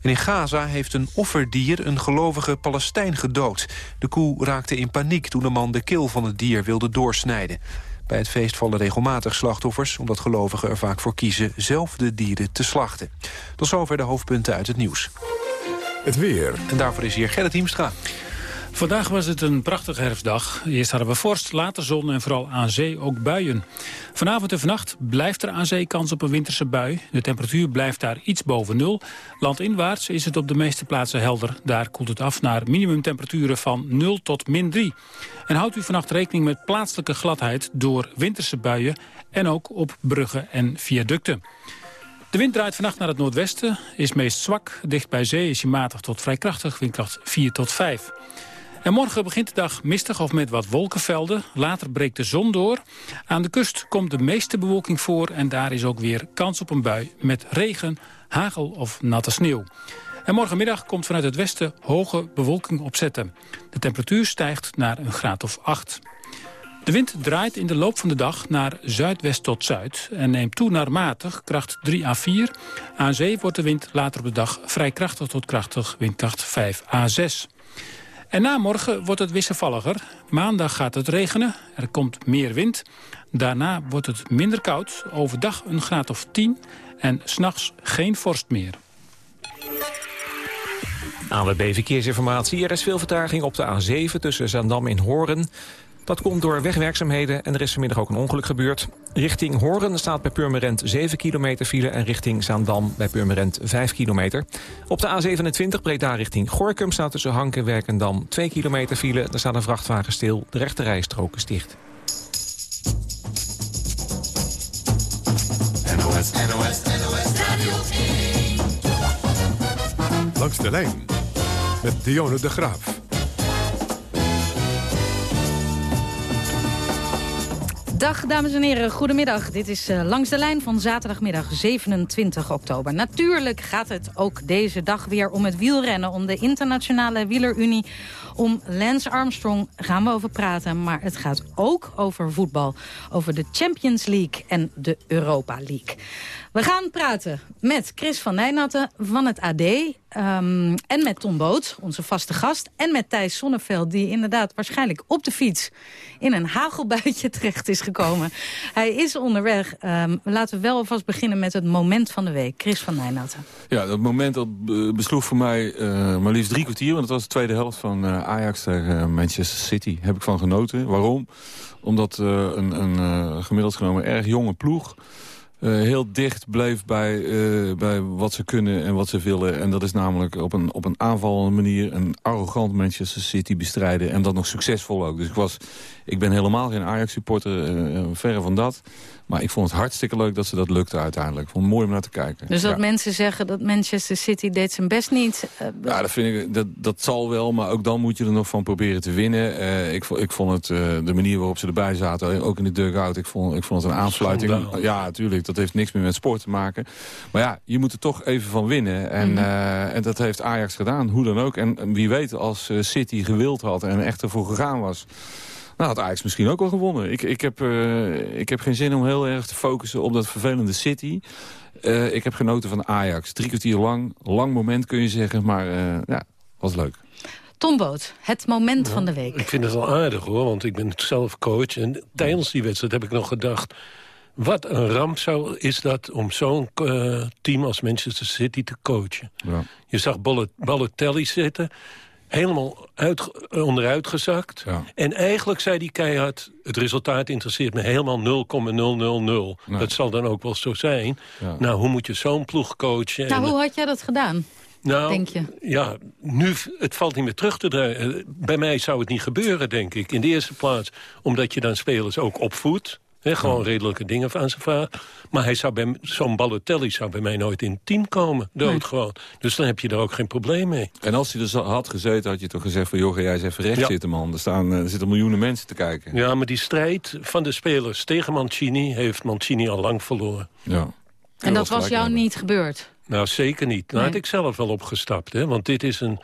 En in Gaza heeft een offerdier een gelovige Palestijn gedood. De koe raakte in paniek toen de man de keel van het dier wilde doorsnijden. Bij het feest vallen regelmatig slachtoffers... omdat gelovigen er vaak voor kiezen zelf de dieren te slachten. Tot zover de hoofdpunten uit het nieuws. Het weer. En daarvoor is hier Gerrit Hiemstra. Vandaag was het een prachtige herfstdag. Eerst hadden we vorst, later zon en vooral aan zee ook buien. Vanavond en vannacht blijft er aan zee kans op een winterse bui. De temperatuur blijft daar iets boven nul. Landinwaarts is het op de meeste plaatsen helder. Daar koelt het af naar minimumtemperaturen van 0 tot min 3. En houdt u vannacht rekening met plaatselijke gladheid door winterse buien... en ook op bruggen en viaducten. De wind draait vannacht naar het noordwesten, is meest zwak. Dicht bij zee is hij matig tot vrij krachtig, windkracht 4 tot 5. En morgen begint de dag mistig of met wat wolkenvelden. Later breekt de zon door. Aan de kust komt de meeste bewolking voor... en daar is ook weer kans op een bui met regen, hagel of natte sneeuw. En morgenmiddag komt vanuit het westen hoge bewolking opzetten. De temperatuur stijgt naar een graad of 8. De wind draait in de loop van de dag naar zuidwest tot zuid... en neemt toe naar matig, kracht 3 à 4. Aan zee wordt de wind later op de dag vrij krachtig tot krachtig, windkracht 5 à 6. En na morgen wordt het wisselvalliger. Maandag gaat het regenen, er komt meer wind. Daarna wordt het minder koud, overdag een graad of 10... en s'nachts geen vorst meer. ANWB Verkeersinformatie. Er is veel vertraging op de A7 tussen Zaandam en Hoorn. Dat komt door wegwerkzaamheden en er is vanmiddag ook een ongeluk gebeurd. Richting Horen staat bij Purmerend 7 kilometer file... en richting Zaandam bij Purmerend 5 kilometer. Op de A27 Breda richting Gorkum staat tussen Hank en Werkendam 2 kilometer file. Daar staat een vrachtwagen stil, de rechte rijstrook is dicht. NOS, NOS, NOS Radio Langs de lijn met Dionne de Graaf. Dag dames en heren, goedemiddag. Dit is uh, Langs de Lijn van zaterdagmiddag 27 oktober. Natuurlijk gaat het ook deze dag weer om het wielrennen... om de internationale wielerunie. Om Lance Armstrong gaan we over praten. Maar het gaat ook over voetbal. Over de Champions League en de Europa League. We gaan praten met Chris van Nijnatten van het AD. Ehm, en met Tom Boot, onze vaste gast. En met Thijs Sonneveld, die inderdaad waarschijnlijk op de fiets... in een hagelbuitje terecht is gekomen. Hij is onderweg. Um, laten we wel alvast beginnen met het moment van de week. Chris van Nijnatten. Ja, dat moment dat besloeg voor mij uh, maar liefst drie kwartier. Want het was de tweede helft van uh, Ajax tegen Manchester City. Heb ik van genoten. Waarom? Omdat een, een gemiddeld genomen erg jonge ploeg... Uh, heel dicht bleef bij, uh, bij wat ze kunnen en wat ze willen. En dat is namelijk op een, op een aanvallende manier een arrogant Manchester City bestrijden. En dat nog succesvol ook. Dus ik, was, ik ben helemaal geen Ajax-supporter, uh, verre van dat. Maar ik vond het hartstikke leuk dat ze dat lukte uiteindelijk. Ik vond het mooi om naar te kijken. Dus dat mensen zeggen dat Manchester City deed zijn best niet? Uh, ja, dat, vind ik, dat, dat zal wel. Maar ook dan moet je er nog van proberen te winnen. Uh, ik, ik vond het, uh, de manier waarop ze erbij zaten, ook in de dugout. Ik vond, ik vond het een aansluiting. Ja, natuurlijk. Dat heeft niks meer met sport te maken. Maar ja, je moet er toch even van winnen. En, mm -hmm. en dat heeft Ajax gedaan. Hoe dan ook. En wie weet als City gewild had en echt ervoor gegaan was... Nou, had Ajax misschien ook wel gewonnen. Ik, ik, heb, uh, ik heb geen zin om heel erg te focussen op dat vervelende City. Uh, ik heb genoten van Ajax. Drie kwartier lang. Lang moment kun je zeggen, maar uh, ja, was leuk. Tom Boot, het moment nou, van de week. Ik vind het wel aardig hoor, want ik ben zelf coach. En tijdens die wedstrijd heb ik nog gedacht... Wat een ramp zou, is dat om zo'n uh, team als Manchester City te coachen. Ja. Je zag Balotelli zitten, helemaal uit, onderuit gezakt. Ja. En eigenlijk zei die keihard... het resultaat interesseert me helemaal 0,000. Nee. Dat zal dan ook wel zo zijn. Ja. Nou, hoe moet je zo'n ploeg coachen? Nou, En- hoe had jij dat gedaan? nou, denk je? Ja, nu, het valt niet meer terug te draaien. Eh, Bij mij zou het niet gebeuren, denk ik. In de eerste plaats omdat je dan spelers ook opvoedt. Gewoon redelijke dingen van zijn vraagt. Maar hij zou bij zo'n Balotelli zou bij mij nooit in het team komen. Dood Nee. gewoon. Dus dan heb je er ook geen probleem mee. En als hij er zo- had gezeten, had je toch gezegd van... joh, ga jij eens even recht Ja. zitten, man. Er, staan, eh, er zitten miljoenen mensen te kijken. Ja, maar die strijd van de spelers tegen Mancini... heeft Mancini al lang verloren. Ja. En dat was jou niet gebeurd? Nou, zeker niet. Daar had ik zelf wel opgestapt. Hè? Want dit is een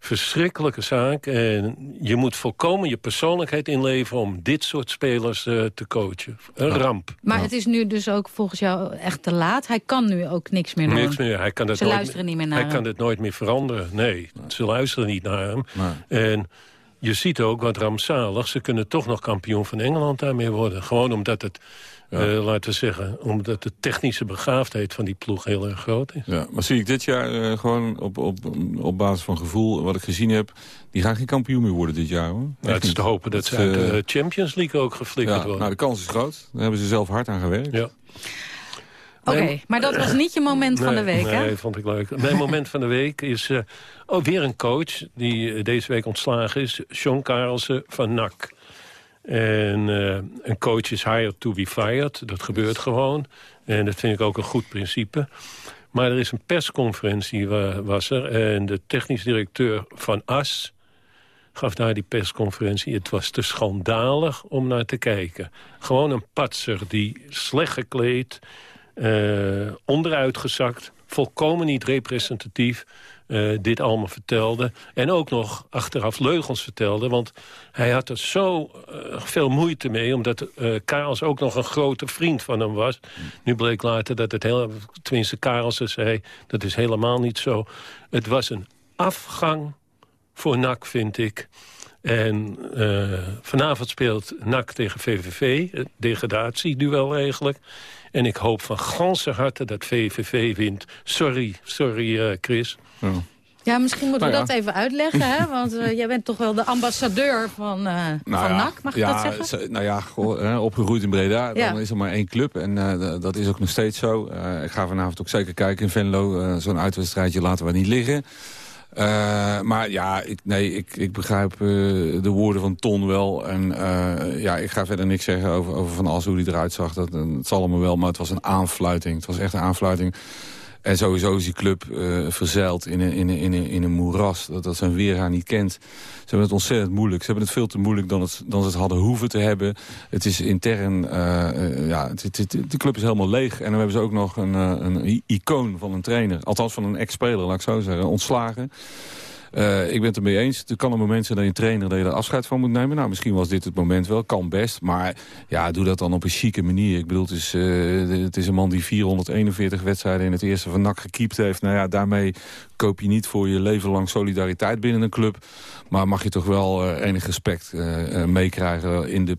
verschrikkelijke zaak. En je moet volkomen je persoonlijkheid inleveren... om dit soort spelers eh, te coachen. Een ramp. Maar het is nu dus ook volgens jou echt te laat. Hij kan nu ook niks meer doen. Niks meer. Hij kan dat Ze nooit luisteren niet meer naar Hij hem. kan het nooit meer veranderen. Nee, ze luisteren niet naar hem. En je ziet ook wat rampzalig. Ze kunnen toch nog kampioen van Engeland daarmee worden. Gewoon omdat het, eh, laten we zeggen... omdat de technische begaafdheid van die ploeg heel erg groot is. Ja, maar zie ik dit jaar eh, gewoon op, op, op basis van gevoel, wat ik gezien heb... die gaan geen kampioen meer worden dit jaar, hoor. Nou, het is te hopen dat ze uit eh, de Champions League ook geflikkerd ja, worden. nou, de kans is groot. Daar hebben ze zelf hard aan gewerkt. Ja. Oké, maar dat was niet je moment van de Nee, week, nee, hè? dat vond ik leuk. Mijn moment van de week is uh, oh, weer een coach die uh, deze week ontslagen is. Sean Karelsen van NAC. En uh, een coach is hired to be fired. Dat gebeurt gewoon. En dat vind ik ook een goed principe. Maar er is een persconferentie wa was er. En de technisch directeur van AS gaf daar die persconferentie. Het was te schandalig om naar te kijken. Gewoon een patser die slecht gekleed, uh, onderuitgezakt... volkomen niet representatief uh, dit allemaal vertelde. En ook nog achteraf leugens vertelde. Want hij had er zo uh, veel moeite mee... omdat uh, ook nog een grote vriend van hem was. Nu bleek later dat het heel... tenminste Karelsen zei, dat is helemaal niet zo. Het was een afgang voor NAC, vind ik. En vanavond speelt NAC tegen VVV, degradatieduel eigenlijk. En ik hoop van ganse harte dat VVV wint. Sorry, sorry uh, Chris. Ja. Ja, misschien moeten we Nou ja. dat even uitleggen, hè? Want uh, jij bent toch wel de ambassadeur van, uh, Nou van ja, NAC, mag ik ja, dat zeggen? ze- Nou ja, goh, opgegroeid in Breda, Ja. dan is er maar één club. En eh, dat is ook nog steeds zo. Eh, ik ga vanavond ook zeker kijken in Venlo. Eh, Zo'n uitwedstrijdje laten we niet liggen. Eh, maar ja, ik, nee, ik, ik begrijp eh, de woorden van Ton wel. En eh, ja, ik ga verder niks zeggen over, over Van As, hoe die eruit zag. Dat, het zal allemaal wel, maar het was een aanfluiting. Het was echt een aanfluiting. En sowieso is die club eh verzeild in een, in, in, in een moeras. Dat, dat zijn weer haar niet kent. Ze hebben het ontzettend moeilijk. Ze hebben het veel te moeilijk dan, het, dan ze het hadden hoeven te hebben. Het is intern... eh, eh, ja, de club is helemaal leeg. En dan hebben ze ook nog een, een icoon van een trainer. Althans van een ex-speler, laat ik zo zeggen. Ontslagen. Eh, ik ben het ermee eens. Er kan een moment zijn dat je een trainer dat je er afscheid van moet nemen. Nou, misschien was dit het moment wel. Kan best. Maar ja, doe dat dan op een chique manier. Ik bedoel, het is, eh, het is een man die 441 wedstrijden in het eerste van NAC gekiept heeft. Nou ja, daarmee koop je niet voor je leven lang solidariteit binnen een club. Maar mag je toch wel eh, enig respect meekrijgen in de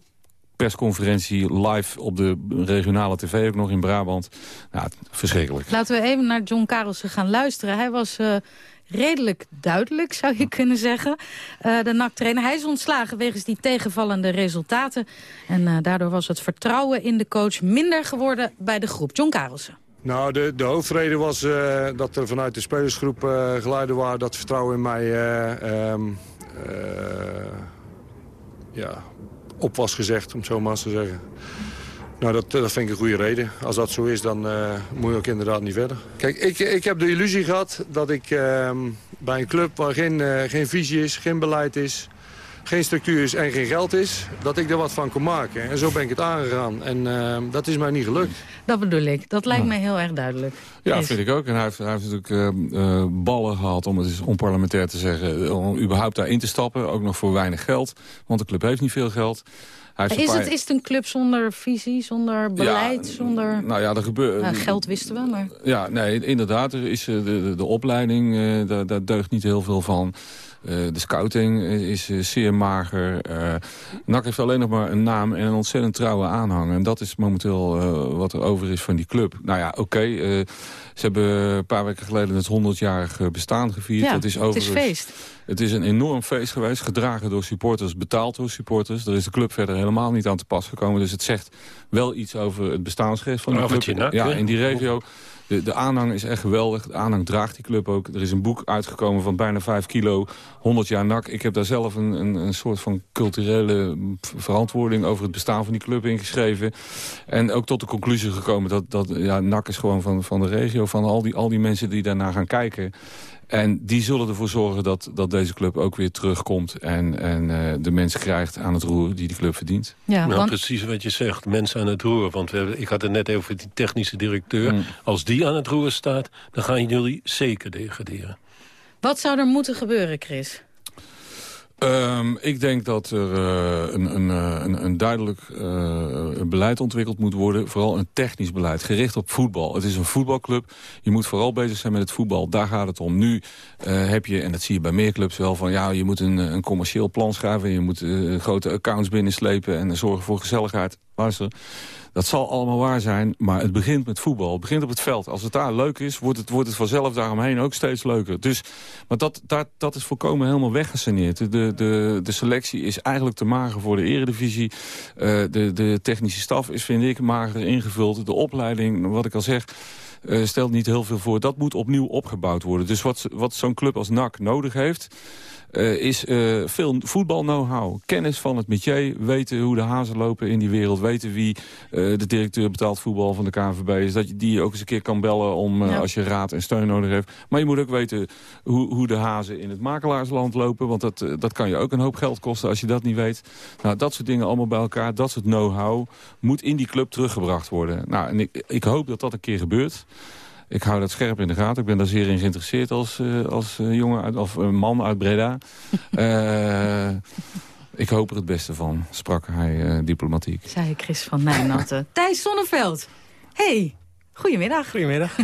persconferentie live op de regionale tv ook nog in Brabant. Nou, verschrikkelijk. Laten we even naar John Karelsen gaan luisteren. Hij was redelijk duidelijk, zou je kunnen zeggen. Eh, de NAC-trainer. Hij is ontslagen wegens die tegenvallende resultaten. En eh, daardoor was het vertrouwen in de coach minder geworden bij de groep. John Karelsen. Nou, de, de hoofdreden was eh, dat er vanuit de spelersgroep geluiden waren... dat vertrouwen in mij eh, ehm, eh, ja, op was gezegd, om het zo maar eens te zeggen. Nou, dat, dat vind ik een goede reden. Als dat zo is, dan eh, moet je ook inderdaad niet verder. Kijk, ik, ik heb de illusie gehad dat ik ehm, bij een club waar geen, eh, geen visie is, geen beleid is... geen structuur is en geen geld is, dat ik er wat van kon maken. En zo ben ik het aangegaan. En ehm, dat is mij niet gelukt. Dat bedoel ik. Dat lijkt mij heel erg duidelijk. Ja, vind ik ook. En hij heeft, hij heeft natuurlijk eh, eh, ballen gehad, om het eens onparlementair te zeggen... om überhaupt daarin te stappen, ook nog voor weinig geld. Want de club heeft niet veel geld. Heeft Is het, is het een club zonder visie, zonder beleid, zonder... Nou ja, er gebeurt... Nou, geld wisten we, maar... Ja, nee, inderdaad. Er is, eh, de, de, de opleiding, eh, daar, daar deugt niet heel veel van. De scouting is zeer mager. NAC heeft alleen nog maar een naam en een ontzettend trouwe aanhang. En dat is momenteel wat er over is van die club. Nou ja, oké. ze hebben een paar weken geleden het 100-jarig bestaan gevierd. Ja, dat is het is feest. Het is een enorm feest geweest, gedragen door supporters, betaald door supporters. Er is de club verder helemaal niet aan te pas gekomen. Dus het zegt wel iets over het bestaansrecht van de club. ja, in die regio. De, de aanhang is echt geweldig. De aanhang draagt die club ook. Er is een boek uitgekomen van bijna 5 kilo, 100 jaar nak. Ik heb daar zelf een, een, een soort van culturele verantwoording over het bestaan van die club ingeschreven. En ook tot de conclusie gekomen dat, dat ja, NAC is gewoon van, van de regio. Van al die, al die mensen die daarna gaan kijken. En die zullen ervoor zorgen dat, dat deze club ook weer terugkomt... en, en uh, de mensen krijgt aan het roer die die club verdient. Ja, nou, precies wat je zegt, mensen aan het roer. Want we hebben, ik had het net over die technische directeur. Mm. Als die aan het roer staat, dan gaan jullie zeker degraderen. Wat zou er moeten gebeuren, Chris? Um, ik denk dat er uh, een, een, eh, een, een, duidelijk uh, beleid ontwikkeld moet worden. Vooral een technisch beleid, gericht op voetbal. Het is een voetbalclub. Je moet vooral bezig zijn met het voetbal. Daar gaat het om. Nu heb je, en dat zie je bij meer clubs wel... van ja, je moet een, een commercieel plan schrijven. Je moet grote accounts binnenslepen en zorgen voor gezelligheid. Luister, dat zal allemaal waar zijn, maar het begint met voetbal. Het begint op het veld. Als het daar leuk is, wordt het, wordt het vanzelf daaromheen ook steeds leuker. Dus, maar dat, dat, dat is volkomen helemaal weggesaneerd. De, de, de selectie is eigenlijk te mager voor de eredivisie. Uh, de, de technische staf is, vind ik, mager ingevuld. De opleiding, wat ik al zeg... Uh, stelt niet heel veel voor. Dat moet opnieuw opgebouwd worden. Dus wat, wat zo'n club als NAC nodig heeft... Uh, is uh, veel voetbal-know-how. Kennis van het métier, weten hoe de hazen lopen in die wereld... weten wie uh, de directeur betaald voetbal van de KNVB is... dat je die ook eens een keer kan bellen om, ja. als je raad en steun nodig hebt. Maar je moet ook weten hoe, hoe de hazen in het makelaarsland lopen... want dat, dat kan je ook een hoop geld kosten als je dat niet weet. Nou, dat soort dingen allemaal bij elkaar, dat soort know-how... moet in die club teruggebracht worden. Nou, en ik, ik hoop dat dat een keer gebeurt ik hou dat scherp in de gaten. Ik ben daar zeer in geïnteresseerd als, uh, als uh, jongen uit, of uh, man uit Breda. ik hoop er het beste van, sprak hij diplomatiek. Zei Chris van Nijnatten. Thijs Sonneveld. Hey, goedemiddag. Goedemiddag.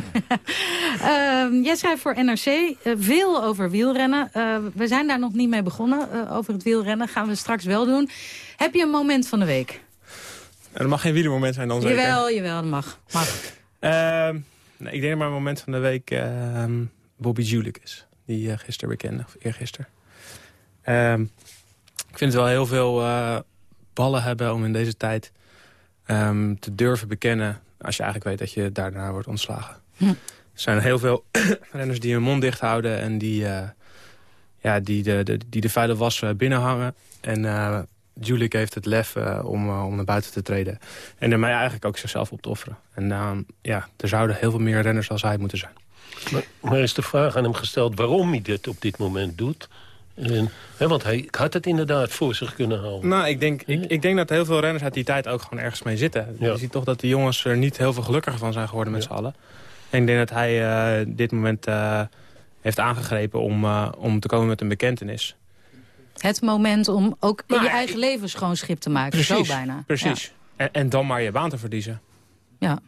Ehm, jij schrijft voor NRC veel over wielrennen. we zijn daar nog niet mee begonnen, over het wielrennen. Gaan we straks wel doen. Heb je een moment van de week? Er mag geen wielermoment zijn dan zeker? Jawel, jawel, dat mag. mag. Ehm, Nee, ik denk dat mijn moment van de week uh, Bobby Julik is. Die uh, gisteren bekende, of eergisteren. Uh, ik vind het wel heel veel uh, ballen hebben om in deze tijd um, te durven bekennen... als je eigenlijk weet dat je daarna wordt ontslagen. Hm. Er zijn heel veel renners die hun mond dicht houden... en die, uh, ja, die, de, de, die de vuile was binnenhangen. En Julik heeft het lef uh, om, uh, om naar buiten te treden. En daarmee eigenlijk ook zichzelf op te offeren. En uh, ja, er zouden heel veel meer renners als hij moeten zijn. Maar, maar is de vraag aan hem gesteld waarom hij dit op dit moment doet? En, hè, want hij had het inderdaad voor zich kunnen houden. Nou, ik denk, ik, ik, denk dat heel veel renners uit die tijd ook gewoon ergens mee zitten. Ja. Je ziet toch dat de jongens er niet heel veel gelukkiger van zijn geworden met ja. z'n allen. En ik denk dat hij uh, dit moment uh, heeft aangegrepen om, uh, om te komen met een bekentenis. Het moment om ook in je eigen leven schoon schip te maken. Precies, zo bijna. Precies. Ja. En, en, dan maar je baan te verliezen. Ja.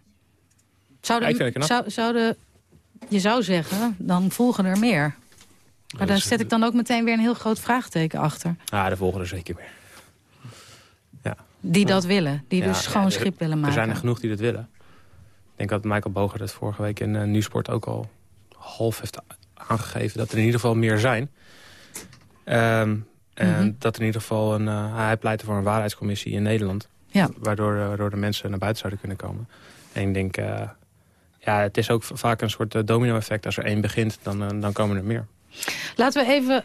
Zouden, zou, zouden, je zou zeggen, dan volgen er meer. Maar daar zet ik dan ook meteen weer een heel groot vraagteken achter. Ja, er volgen er zeker meer. Ja. Die dat willen. Die ja, dus schoon schip willen maken. Er zijn er genoeg die dat willen. Ik denk dat Michael Boger dat vorige week in uh, Nieuwsport ook al half heeft aangegeven. Dat er in ieder geval meer zijn. Um, en mm -hmm. dat in ieder geval een, uh, hij pleitte voor een waarheidscommissie in Nederland. Ja. Waardoor, uh, waardoor de mensen naar buiten zouden kunnen komen. En ik denk, uh, ja, het is ook vaak een soort domino-effect. Als er één begint, dan, dan komen er meer. Laten we even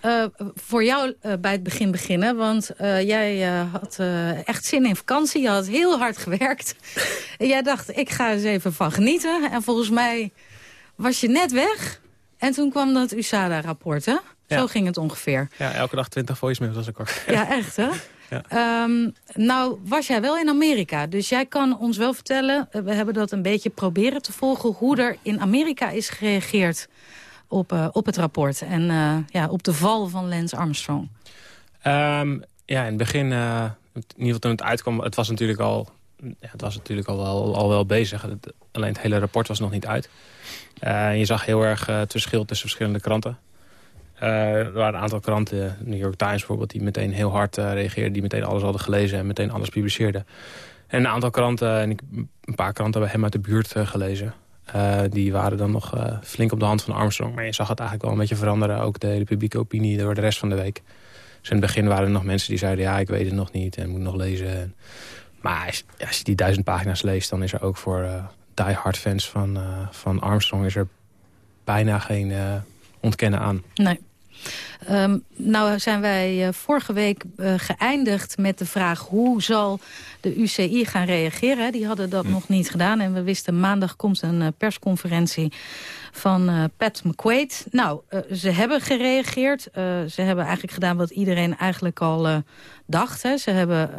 voor jou bij het begin beginnen. Want jij had echt zin in vakantie. Je had heel hard gewerkt. en jij dacht, ik ga eens even van genieten. En volgens mij was je net weg. En toen kwam dat USADA-rapport, hè? Ja. Zo ging het ongeveer. Ja, elke dag 20 voicemails als ik kort. Ja, echt hè? Ja. Um, nou, was jij wel in Amerika. Dus jij kan ons wel vertellen... we hebben dat een beetje proberen te volgen... hoe er in Amerika is gereageerd op, uh, op het rapport. En uh, ja, op de val van Lance Armstrong. Um, ja, in het begin... Uh, in ieder geval toen het uitkwam... het was natuurlijk al, ja, het was natuurlijk al, wel, al wel bezig. Het, alleen het hele rapport was nog niet uit. je zag heel erg het verschil tussen verschillende kranten. Er waren een aantal kranten, New York Times bijvoorbeeld... die meteen heel hard reageerden, die meteen alles hadden gelezen... en meteen alles publiceerden. En een aantal kranten, en ik, een paar kranten hebben hem uit de buurt gelezen. die waren dan nog flink op de hand van Armstrong. Maar je zag het eigenlijk wel een beetje veranderen. Ook de hele publieke opinie door de rest van de week. Dus in het begin waren er nog mensen die zeiden... ja, ik weet het nog niet en moet nog lezen. Maar als, je die duizend pagina's leest... dan is er ook voor die-hard fans van, van Armstrong... is er bijna geen ontkennen aan. Nee. Um, nou zijn wij vorige week geëindigd met de vraag... hoe zal de UCI gaan reageren? Die hadden dat hm. nog niet gedaan. En we wisten maandag komt een persconferentie van uh, Pat McQuaid. Nou, uh, ze hebben gereageerd. Uh, ze hebben eigenlijk gedaan wat iedereen eigenlijk al dacht. Hè. Ze hebben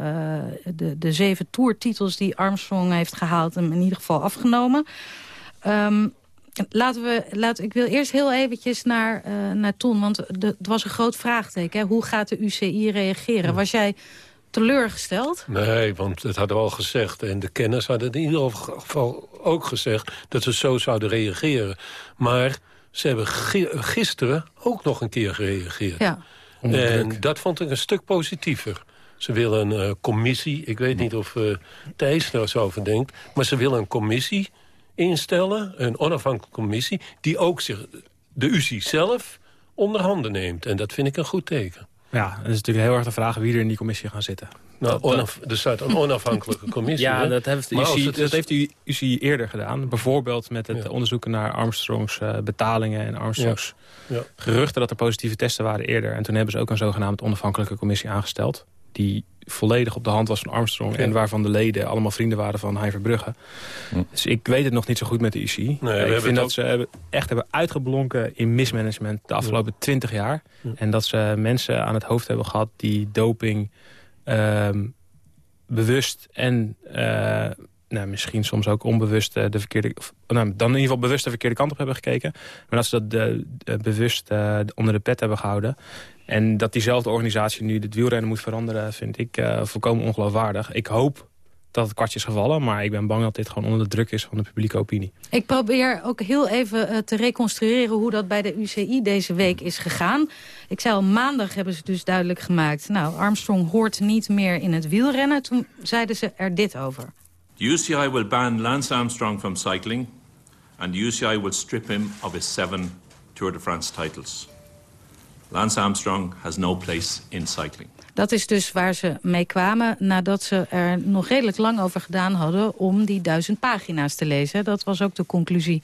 de, de zeven toertitels die Armstrong heeft gehaald... hem in ieder geval afgenomen. Um, laten we, laten, ik wil eerst heel eventjes naar, naar Ton, want het was een groot vraagteken. Hè. Hoe gaat de UCI reageren? Was jij teleurgesteld? Nee, want dat hadden we al gezegd. En de kenners hadden in ieder geval ook gezegd... dat ze zo zouden reageren. Maar ze hebben gisteren ook nog een keer gereageerd. Ja. En dat vond ik een stuk positiever. Ze willen een uh, commissie. Ik weet niet of uh, Thijs daar zo over denkt. Maar ze willen een commissie instellen. Een onafhankelijke commissie. Die ook zich, de UCI zelf onder handen neemt. En dat vind ik een goed teken. Ja, het is natuurlijk heel erg de vraag wie er in die commissie gaan zitten. Nou, onaf, er staat een onafhankelijke commissie. ja, dat heeft, de UCI, dat heeft de UCI eerder gedaan. Bijvoorbeeld met het onderzoeken naar Armstrongs uh, betalingen... en Armstrongs ja. geruchten dat er positieve testen waren eerder. En toen hebben ze ook een zogenaamd onafhankelijke commissie aangesteld. Die volledig op de hand was van Armstrong... en waarvan de leden allemaal vrienden waren van Hein Verbrugge. Hm. Dus ik weet het nog niet zo goed met de UCI. Nee, ik vind dat ze echt hebben uitgeblonken in mismanagement de afgelopen twintig jaar. En dat ze mensen aan het hoofd hebben gehad die doping... Ehm, bewust en uh, nou, misschien soms ook onbewust uh, de verkeerde... Of, nou, dan in ieder geval bewust de verkeerde kant op hebben gekeken. Maar dat ze dat uh, bewust onder de pet hebben gehouden. En dat diezelfde organisatie nu het wielrennen moet veranderen... vind ik volkomen ongeloofwaardig. Ik hoop dat het kwartje is gevallen. Maar ik ben bang dat dit gewoon onder de druk is van de publieke opinie. Ik probeer ook heel even te reconstrueren hoe dat bij de UCI deze week is gegaan. Ik zei al, maandag hebben ze dus duidelijk gemaakt... nou, Armstrong hoort niet meer in het wielrennen. Toen zeiden ze er dit over. The UCI will ban Lance Armstrong from cycling... and the UCI will strip him of his seven Tour de France titles. Lance Armstrong has no place in cycling. Dat is dus waar ze mee kwamen nadat ze er nog redelijk lang over gedaan hadden... om die duizend pagina's te lezen. Dat was ook de conclusie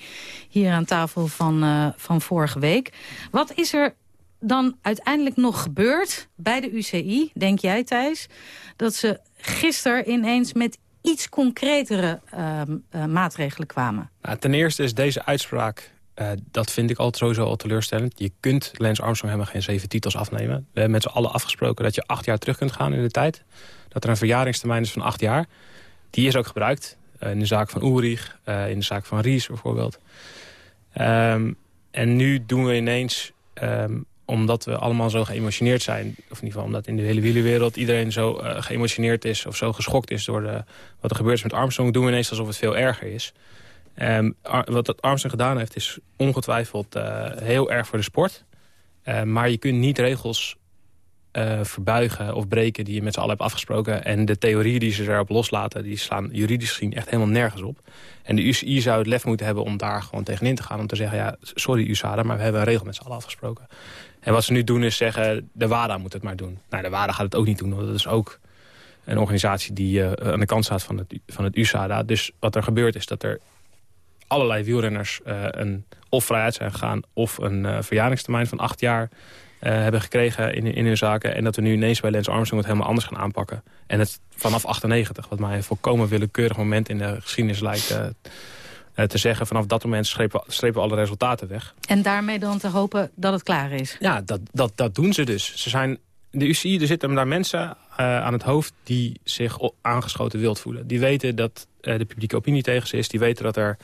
hier aan tafel van, uh, van vorige week. Wat is er dan uiteindelijk nog gebeurd bij de UCI, denk jij Thijs... dat ze gisteren ineens met iets concretere uh, uh, maatregelen kwamen? Nou, ten eerste is deze uitspraak uh, dat vind ik altijd sowieso al teleurstellend. Je kunt Lance Armstrong helemaal geen zeven titels afnemen. We hebben met z'n allen afgesproken dat je acht jaar terug kunt gaan in de tijd. Dat er een verjaringstermijn is van acht jaar. Die is ook gebruikt. Uh, in de zaak van Ulrich, in de zaak van Ries bijvoorbeeld. Um, en nu doen we ineens, um, omdat we allemaal zo geëmotioneerd zijn... of in ieder geval omdat in de hele wielerwereld iedereen zo geëmotioneerd is... of zo geschokt is door wat er gebeurd is met Armstrong... doen we ineens alsof het veel erger is. Um, wat Armstrong gedaan heeft is ongetwijfeld uh, heel erg voor de sport. Uh, maar je kunt niet regels uh, verbuigen of breken die je met z'n allen hebt afgesproken. En de theorieën die ze daarop loslaten, die slaan juridisch gezien echt helemaal nergens op. En de UCI zou het lef moeten hebben om daar gewoon tegenin te gaan. Om te zeggen, ja, sorry USADA, maar we hebben een regel met z'n allen afgesproken. En wat ze nu doen is zeggen, de WADA moet het maar doen. Nou, de WADA gaat het ook niet doen, want dat is ook een organisatie die aan de kant staat van het, van het USADA. Dus wat er gebeurt is dat er allerlei wielrenners uh, een of vrijheid zijn gegaan... of een uh, verjaringstermijn van acht jaar hebben gekregen in, in hun zaken. En dat we nu ineens bij Lance Armstrong het helemaal anders gaan aanpakken. En het vanaf 98, wat mij een volkomen willekeurig moment in de geschiedenis lijkt... te zeggen, vanaf dat moment strepen, strepen we alle resultaten weg. En daarmee dan te hopen dat het klaar is? Ja, dat, dat, dat doen ze dus. Ze zijn, de UCI, er zitten daar mensen aan het hoofd die zich aangeschoten wild voelen. Die weten dat de publieke opinie tegen ze is. Die weten dat er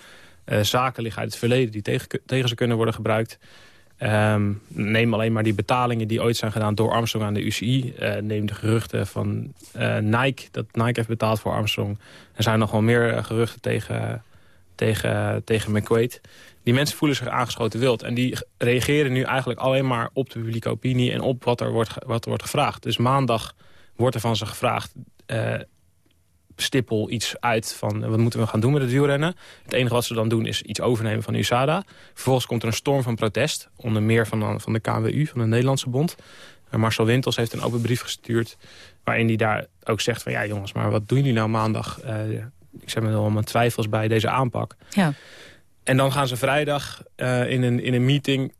zaken liggen uit het verleden die tegen, tegen ze kunnen worden gebruikt. Um, neem alleen maar die betalingen die ooit zijn gedaan door Armstrong aan de UCI. Uh, eh, neem de geruchten van uh, Nike, dat Nike heeft betaald voor Armstrong. Er zijn nog wel meer geruchten tegen tegen, tegen McQuaid. Die mensen voelen zich aangeschoten wild. En die reageren nu eigenlijk alleen maar op de publieke opinie... en op wat er wordt, wat er wordt gevraagd. Dus maandag wordt er van ze gevraagd... Uh, stippel iets uit van wat moeten we gaan doen met het wielrennen. Het enige wat ze dan doen is iets overnemen van USADA. Vervolgens komt er een storm van protest. Onder meer van, van de KNWU, van de Nederlandse bond. En Marcel Wintels heeft een open brief gestuurd... waarin hij daar ook zegt van... ja jongens, maar wat doen jullie nou maandag? Uh, ik zeg me wel mijn twijfels bij deze aanpak. Ja. En dan gaan ze vrijdag uh, in, een, in een meeting...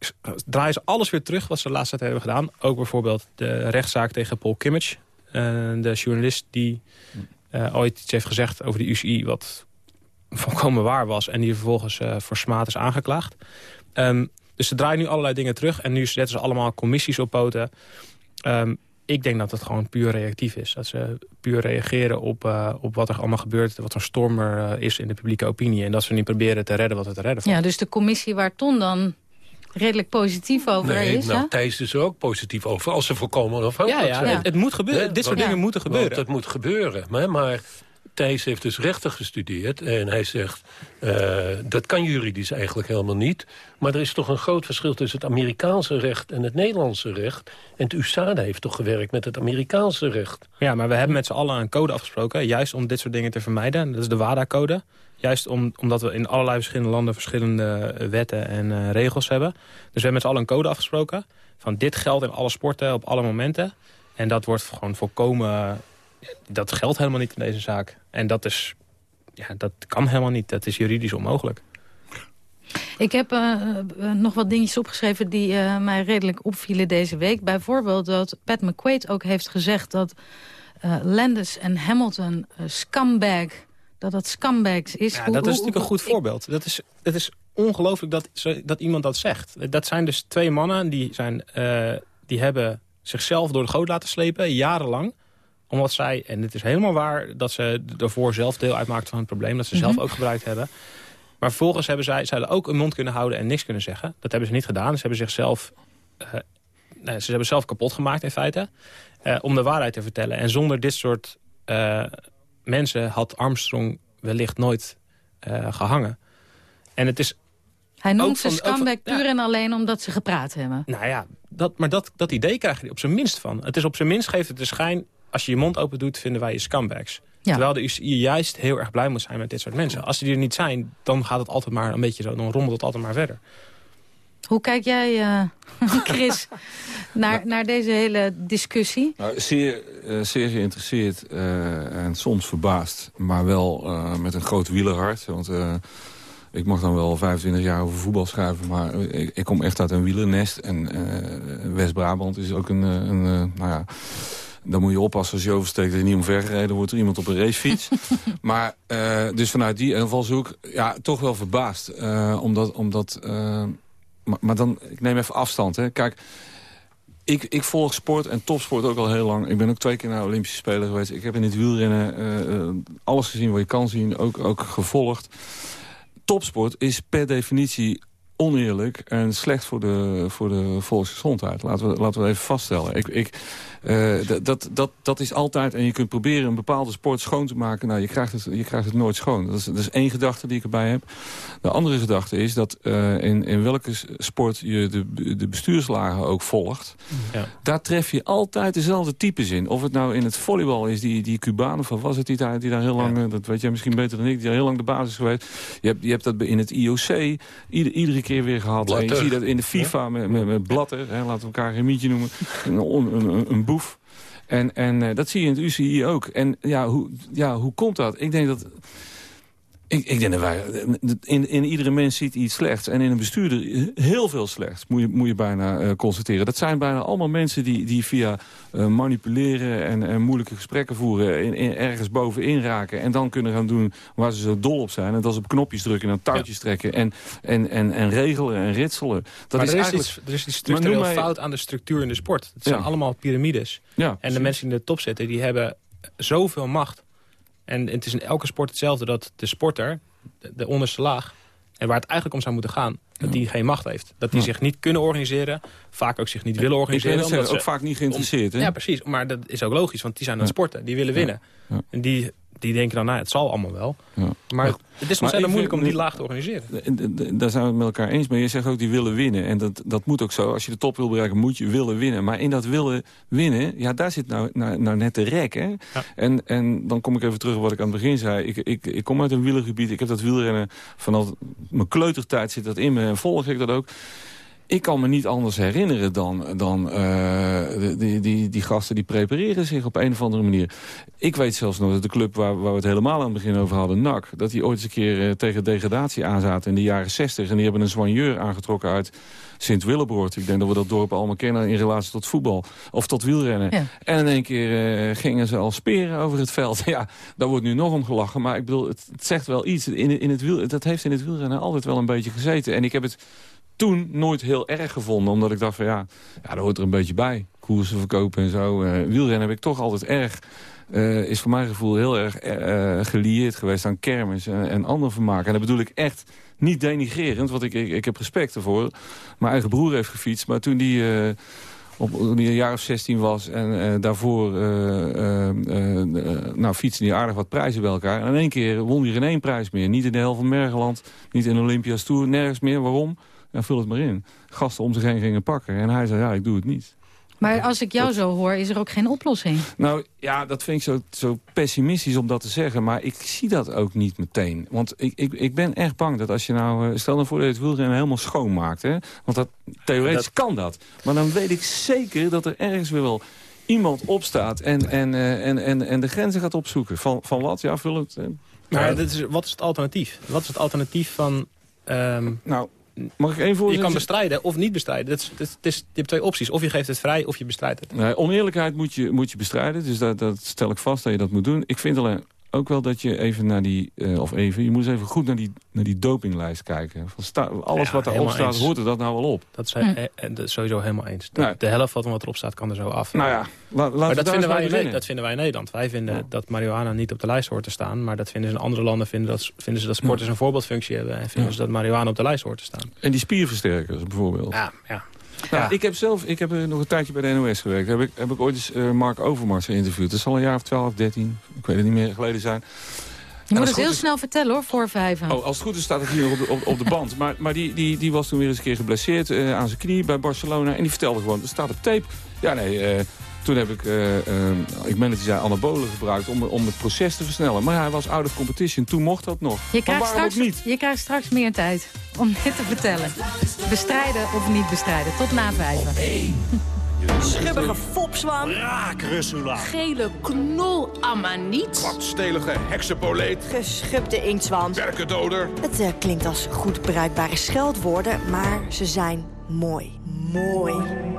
draaien ze alles weer terug wat ze de laatste tijd hebben gedaan. Ook bijvoorbeeld de rechtszaak tegen Paul Kimmich. Uh, de journalist die uh, ooit iets heeft gezegd over de UCI... wat volkomen waar was en die vervolgens voor smaad is aangeklaagd. Um, dus ze draaien nu allerlei dingen terug. En nu zetten ze allemaal commissies op poten. Um, ik denk dat het gewoon puur reactief is. Dat ze puur reageren op, uh, op wat er allemaal gebeurt. Wat een storm er uh, is in de publieke opinie. En dat ze niet proberen te redden wat er te redden valt. Ja, dus de commissie waar Ton dan redelijk positief over nee, is. Nou, Thijs is er ook positief over. Als ze voorkomen afhankelijk ja, ja, Het, het, moet gebeuren. Dit soort dingen moeten gebeuren. Want het moet gebeuren. Maar, maar Thijs heeft dus rechten gestudeerd. En hij zegt, uh, dat kan juridisch eigenlijk helemaal niet. Maar er is toch een groot verschil tussen het Amerikaanse recht en het Nederlandse recht. En het USADA heeft toch gewerkt met het Amerikaanse recht. Ja, maar we hebben met z'n allen een code afgesproken. Juist om dit soort dingen te vermijden. Dat is de WADA-code. Juist om, omdat we in allerlei verschillende landen verschillende wetten en uh, regels hebben. Dus we hebben met z'n allen een code afgesproken. Van dit geldt in alle sporten op alle momenten. En dat wordt gewoon volkomen dat geldt helemaal niet in deze zaak. En dat, is, ja, dat kan helemaal niet. Dat is juridisch onmogelijk. Ik heb uh, uh, nog wat dingetjes opgeschreven die uh, mij redelijk opvielen deze week. Bijvoorbeeld dat Pat McQuaid ook heeft gezegd dat Landis en Hamilton scumbag, dat dat scumbags is. Ja, dat is natuurlijk een goed voorbeeld. Dat is, dat is ongelooflijk dat, dat iemand dat zegt. Dat zijn dus twee mannen die, zijn, die hebben zichzelf door de goot laten slepen, jarenlang omdat zij, en het is helemaal waar... dat ze daarvoor zelf deel uitmaakten van het probleem. Dat ze zelf mhm. ook gebruikt hebben. Maar vervolgens hebben zij, zij ook een mond kunnen houden en niks kunnen zeggen. Dat hebben ze niet gedaan. Ze hebben zichzelf... Uh, nee, ze hebben zelf kapot gemaakt in feite. Uh, om de waarheid te vertellen. En zonder dit soort uh, mensen had Armstrong wellicht nooit gehangen. En het is hij noemt ze scumbag puur en alleen omdat ze gepraat hebben. Nou ja, dat, maar dat, dat idee krijg je op zijn minst van. Het is op zijn minst geeft het de schijn als je je mond open doet, vinden wij je scumbags. Terwijl de UCI juist heel erg blij moet zijn met dit soort mensen. Als die er niet zijn, dan gaat het altijd maar een beetje zo. Dan rommelt het altijd maar verder. Hoe kijk jij, uh, Chris, naar, naar deze hele discussie? Nou, zeer, uh, zeer geïnteresseerd uh, en soms verbaasd. Maar wel met een groot wielerhart. Want ik mag dan wel 25 jaar over voetbal schrijven. Maar ik, ik kom echt uit een wielernest. En West-Brabant is ook een, een nou ja dan moet je oppassen als je oversteekt dat je niet omvergereden wordt er iemand op een racefiets. maar uh, dus vanuit die invalshoek, ja, toch wel verbaasd. Uh, omdat, omdat uh, maar, maar, dan, ik neem even afstand. Hè. Kijk, ik, ik volg sport en topsport ook al heel lang. Ik ben ook twee keer naar Olympische Spelen geweest. Ik heb in het wielrennen alles gezien wat je kan zien, ook, ook gevolgd. Topsport is per definitie oneerlijk en slecht voor de, voor de volksgezondheid. Laten we, laten we even vaststellen. Ik, ik, uh, dat, dat, dat is altijd, en je kunt proberen een bepaalde sport schoon te maken. Nou, je krijgt het, je krijgt het nooit schoon. Dat is, dat is één gedachte die ik erbij heb. De andere gedachte is dat uh, in, in welke sport je de, de bestuurslagen ook volgt. Ja. Daar tref je altijd dezelfde types in. Of het nou in het volleybal is, die, die Cubanen, van was het die daar, die daar heel lang, ja. dat weet jij misschien beter dan ik, die daar heel lang de basis geweest. Je hebt, je hebt dat in het IOC ieder, iedere keer weer gehad. Blatter. En je ziet dat in de FIFA met, met, met Blatter, hè, laten we elkaar geen mietje noemen, een, een, een, een boef. En, en uh, dat zie je in het UCI ook. En ja hoe, ja, hoe komt dat? Ik denk dat ik, ik denk dat wij... In, in iedere mens ziet iets slechts. En in een bestuurder heel veel slechts, moet je, moet je bijna uh, constateren. Dat zijn bijna allemaal mensen die, die via uh, manipuleren en, en, moeilijke gesprekken voeren... In, in, ergens bovenin raken en dan kunnen gaan doen waar ze zo dol op zijn. En dat is op knopjes drukken en aan touwtjes ja. trekken. En, en, en, en regelen en ritselen. Dat maar is er, is eigenlijk... iets, er is iets structureel mij... fout aan de structuur in de sport. Het zijn ja. allemaal piramides. Ja, en de mensen die in de top zitten, die hebben zoveel macht... En het is in elke sport hetzelfde dat de sporter, de, de onderste laag... en waar het eigenlijk om zou moeten gaan, dat die geen macht heeft. Dat die ja. zich niet kunnen organiseren, vaak ook zich niet willen organiseren. Ik ben ook vaak niet geïnteresseerd. Om? Ja, precies. Maar dat is ook logisch, want die zijn aan het sporten. Die willen winnen. En die, die denken dan, nou, het zal allemaal wel. Ja. Maar het is ontzettend moeilijk om die laag te organiseren. Daar zijn we het met elkaar eens. Maar je zegt ook die willen winnen. En dat, dat moet ook zo. Als je de top wil bereiken, moet je willen winnen. Maar in dat willen winnen, ja, daar zit nou, nou, nou net de rek. Hè? En, en dan kom ik even terug op wat ik aan het begin zei. Ik, ik, ik kom uit een wielergebied. Ik heb dat wielrennen vanaf mijn kleutertijd zit dat in me. En volg ik dat ook ik kan me niet anders herinneren dan, dan uh, die, die, die gasten die prepareren zich op een of andere manier. Ik weet zelfs nog dat de club waar, waar we het helemaal aan het begin over hadden, NAC... dat die ooit eens een keer uh, tegen degradatie aanzaten in de jaren 60. En die hebben een soigneur aangetrokken uit Sint-Willebroord. Ik denk dat we dat dorp allemaal kennen in relatie tot voetbal. Of tot wielrennen. Ja. En in één keer uh, gingen ze al speren over het veld. Ja, daar wordt nu nog om gelachen. Maar ik bedoel, het, het zegt wel iets. In, in het wiel, dat heeft in het wielrennen altijd wel een beetje gezeten. En ik heb het toen nooit heel erg gevonden. Omdat ik dacht van ja, ja hoort er een beetje bij. Koersen verkopen en zo. Uh, wielrennen heb ik toch altijd erg... Uh, is voor mijn gevoel heel erg uh, gelieerd geweest aan kermis en, en ander vermaak. En dat bedoel ik echt niet denigrerend, want ik, ik, heb respect ervoor. Mijn eigen broer heeft gefietst, maar toen die... Op, een jaar of 16 was en daarvoor nou, fietste hij aardig wat prijzen bij elkaar. En in één keer won hij er één prijs meer. Niet in de helft van Mergeland, niet in Olympia's Tour, nergens meer. Waarom? Ja, vul het maar in. Gasten om zich heen gingen pakken. En hij zei, ja, ik doe het niet. Maar als ik jou zo hoor, is er ook geen oplossing? Nou ja, dat vind ik zo, zo pessimistisch om dat te zeggen. Maar ik zie dat ook niet meteen. Want ik, ik, ik ben echt bang dat als je nou... Stel nou voor dat je het wielrennen helemaal schoonmaakt. Hè? Want dat, theoretisch kan dat. Maar dan weet ik zeker dat er ergens weer wel iemand opstaat... en, en, en, en, en de grenzen gaat opzoeken. Van, van wat? Ja, vul het... Maar dit is, wat is het alternatief? Wat is het alternatief van... Um... Nou, Mag ik één voorzet? Je kan bestrijden of niet bestrijden. Dat is, dat is, je hebt twee opties. Of je geeft het vrij of je bestrijdt het. Nee, oneerlijkheid moet je, moet je bestrijden. Dus dat, dat stel ik vast dat je dat moet doen. Ik vind alleen ook wel dat je even naar die, uh, of even, je moet eens even goed naar die, naar die dopinglijst kijken. Van sta, alles ja, wat erop staat, eens. hoort er dat nou wel op? Dat is, hm. eh, eh, sowieso helemaal eens. De, nou, de helft van wat erop staat kan er zo af. Nou ja, la, maar dat vinden, wij in, dat vinden wij in Nederland. Wij vinden ja. dat marihuana niet op de lijst hoort te staan. Maar dat vinden ze in andere landen, vinden, dat, vinden ze dat sporters ja. een voorbeeldfunctie hebben. En vinden ze dat marihuana op de lijst hoort te staan. En die spierversterkers bijvoorbeeld. Ja, ja. Nou, ja. Ik heb zelf ik heb nog een tijdje bij de NOS gewerkt. Heb ik, heb ik ooit eens uh, Mark Overmars geïnterviewd. Dat zal een jaar of 12, 13, ik weet het niet meer, geleden zijn. Je moet het heel snel vertellen hoor, voor vijf. Oh, als het goed is staat het hier op de, op, op de band. Maar, maar die, die, die was toen weer eens een keer geblesseerd uh, aan zijn knie bij Barcelona. En die vertelde gewoon, er staat op tape. Ja, nee, uh, toen heb ik, uh, ik meen dat hij zei, anabolen gebruikt om, om het proces te versnellen. Maar hij was out of competition, toen mocht dat nog. Je krijgt, straks, niet? je krijgt straks meer tijd om dit te vertellen. Bestrijden of niet bestrijden, tot na vijven. Schibbige fopzwam. Raakrusula. Gele knol-ammaniet. Kwartstelige heksenpoleet. Geschubde inktzwam. Werkendoder. Het uh, klinkt als goed bruikbare scheldwoorden, maar ze zijn mooi. Mooi.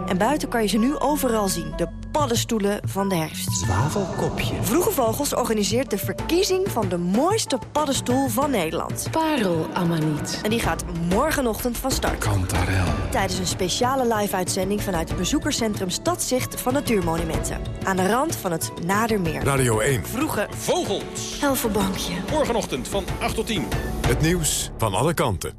En buiten kan je ze nu overal zien. De paddenstoelen van de herfst. Zwavelkopje. Vroege Vogels organiseert de verkiezing van de mooiste paddenstoel van Nederland. Parel-amaniet. En die gaat morgenochtend van start. Kantarel. Tijdens een speciale live-uitzending vanuit het bezoekerscentrum Stadzicht van Natuurmonumenten. Aan de rand van het Nadermeer. Radio 1. Vroege Vogels. Helferbankje. Morgenochtend van 8 tot 10. Het nieuws van alle kanten.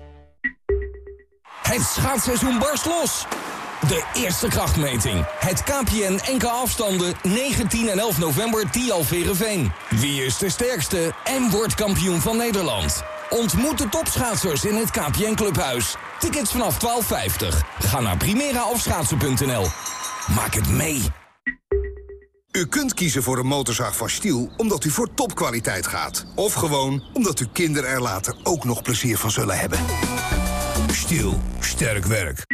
Het schaatsseizoen barst los. De eerste krachtmeting. Het KPN NK afstanden 19 en 11 november Tialverenveen. Wie is de sterkste en wordt kampioen van Nederland? Ontmoet de topschaatsers in het KPN Clubhuis. Tickets vanaf 12,50. Ga naar primeraofschaatsen.nl. Maak het mee. U kunt kiezen voor een motorzaag van Stiel omdat u voor topkwaliteit gaat. Of gewoon omdat uw kinderen er later ook nog plezier van zullen hebben. Stiel, sterk werk.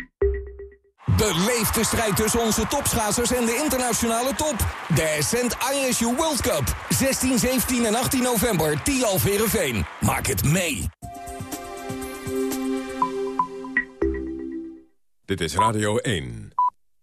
Beleef de strijd tussen onze topschaatsers en de internationale top. De Ascent ISU World Cup. 16, 17 en 18 november, Tialf Verenveen. Maak het mee. Dit is Radio 1.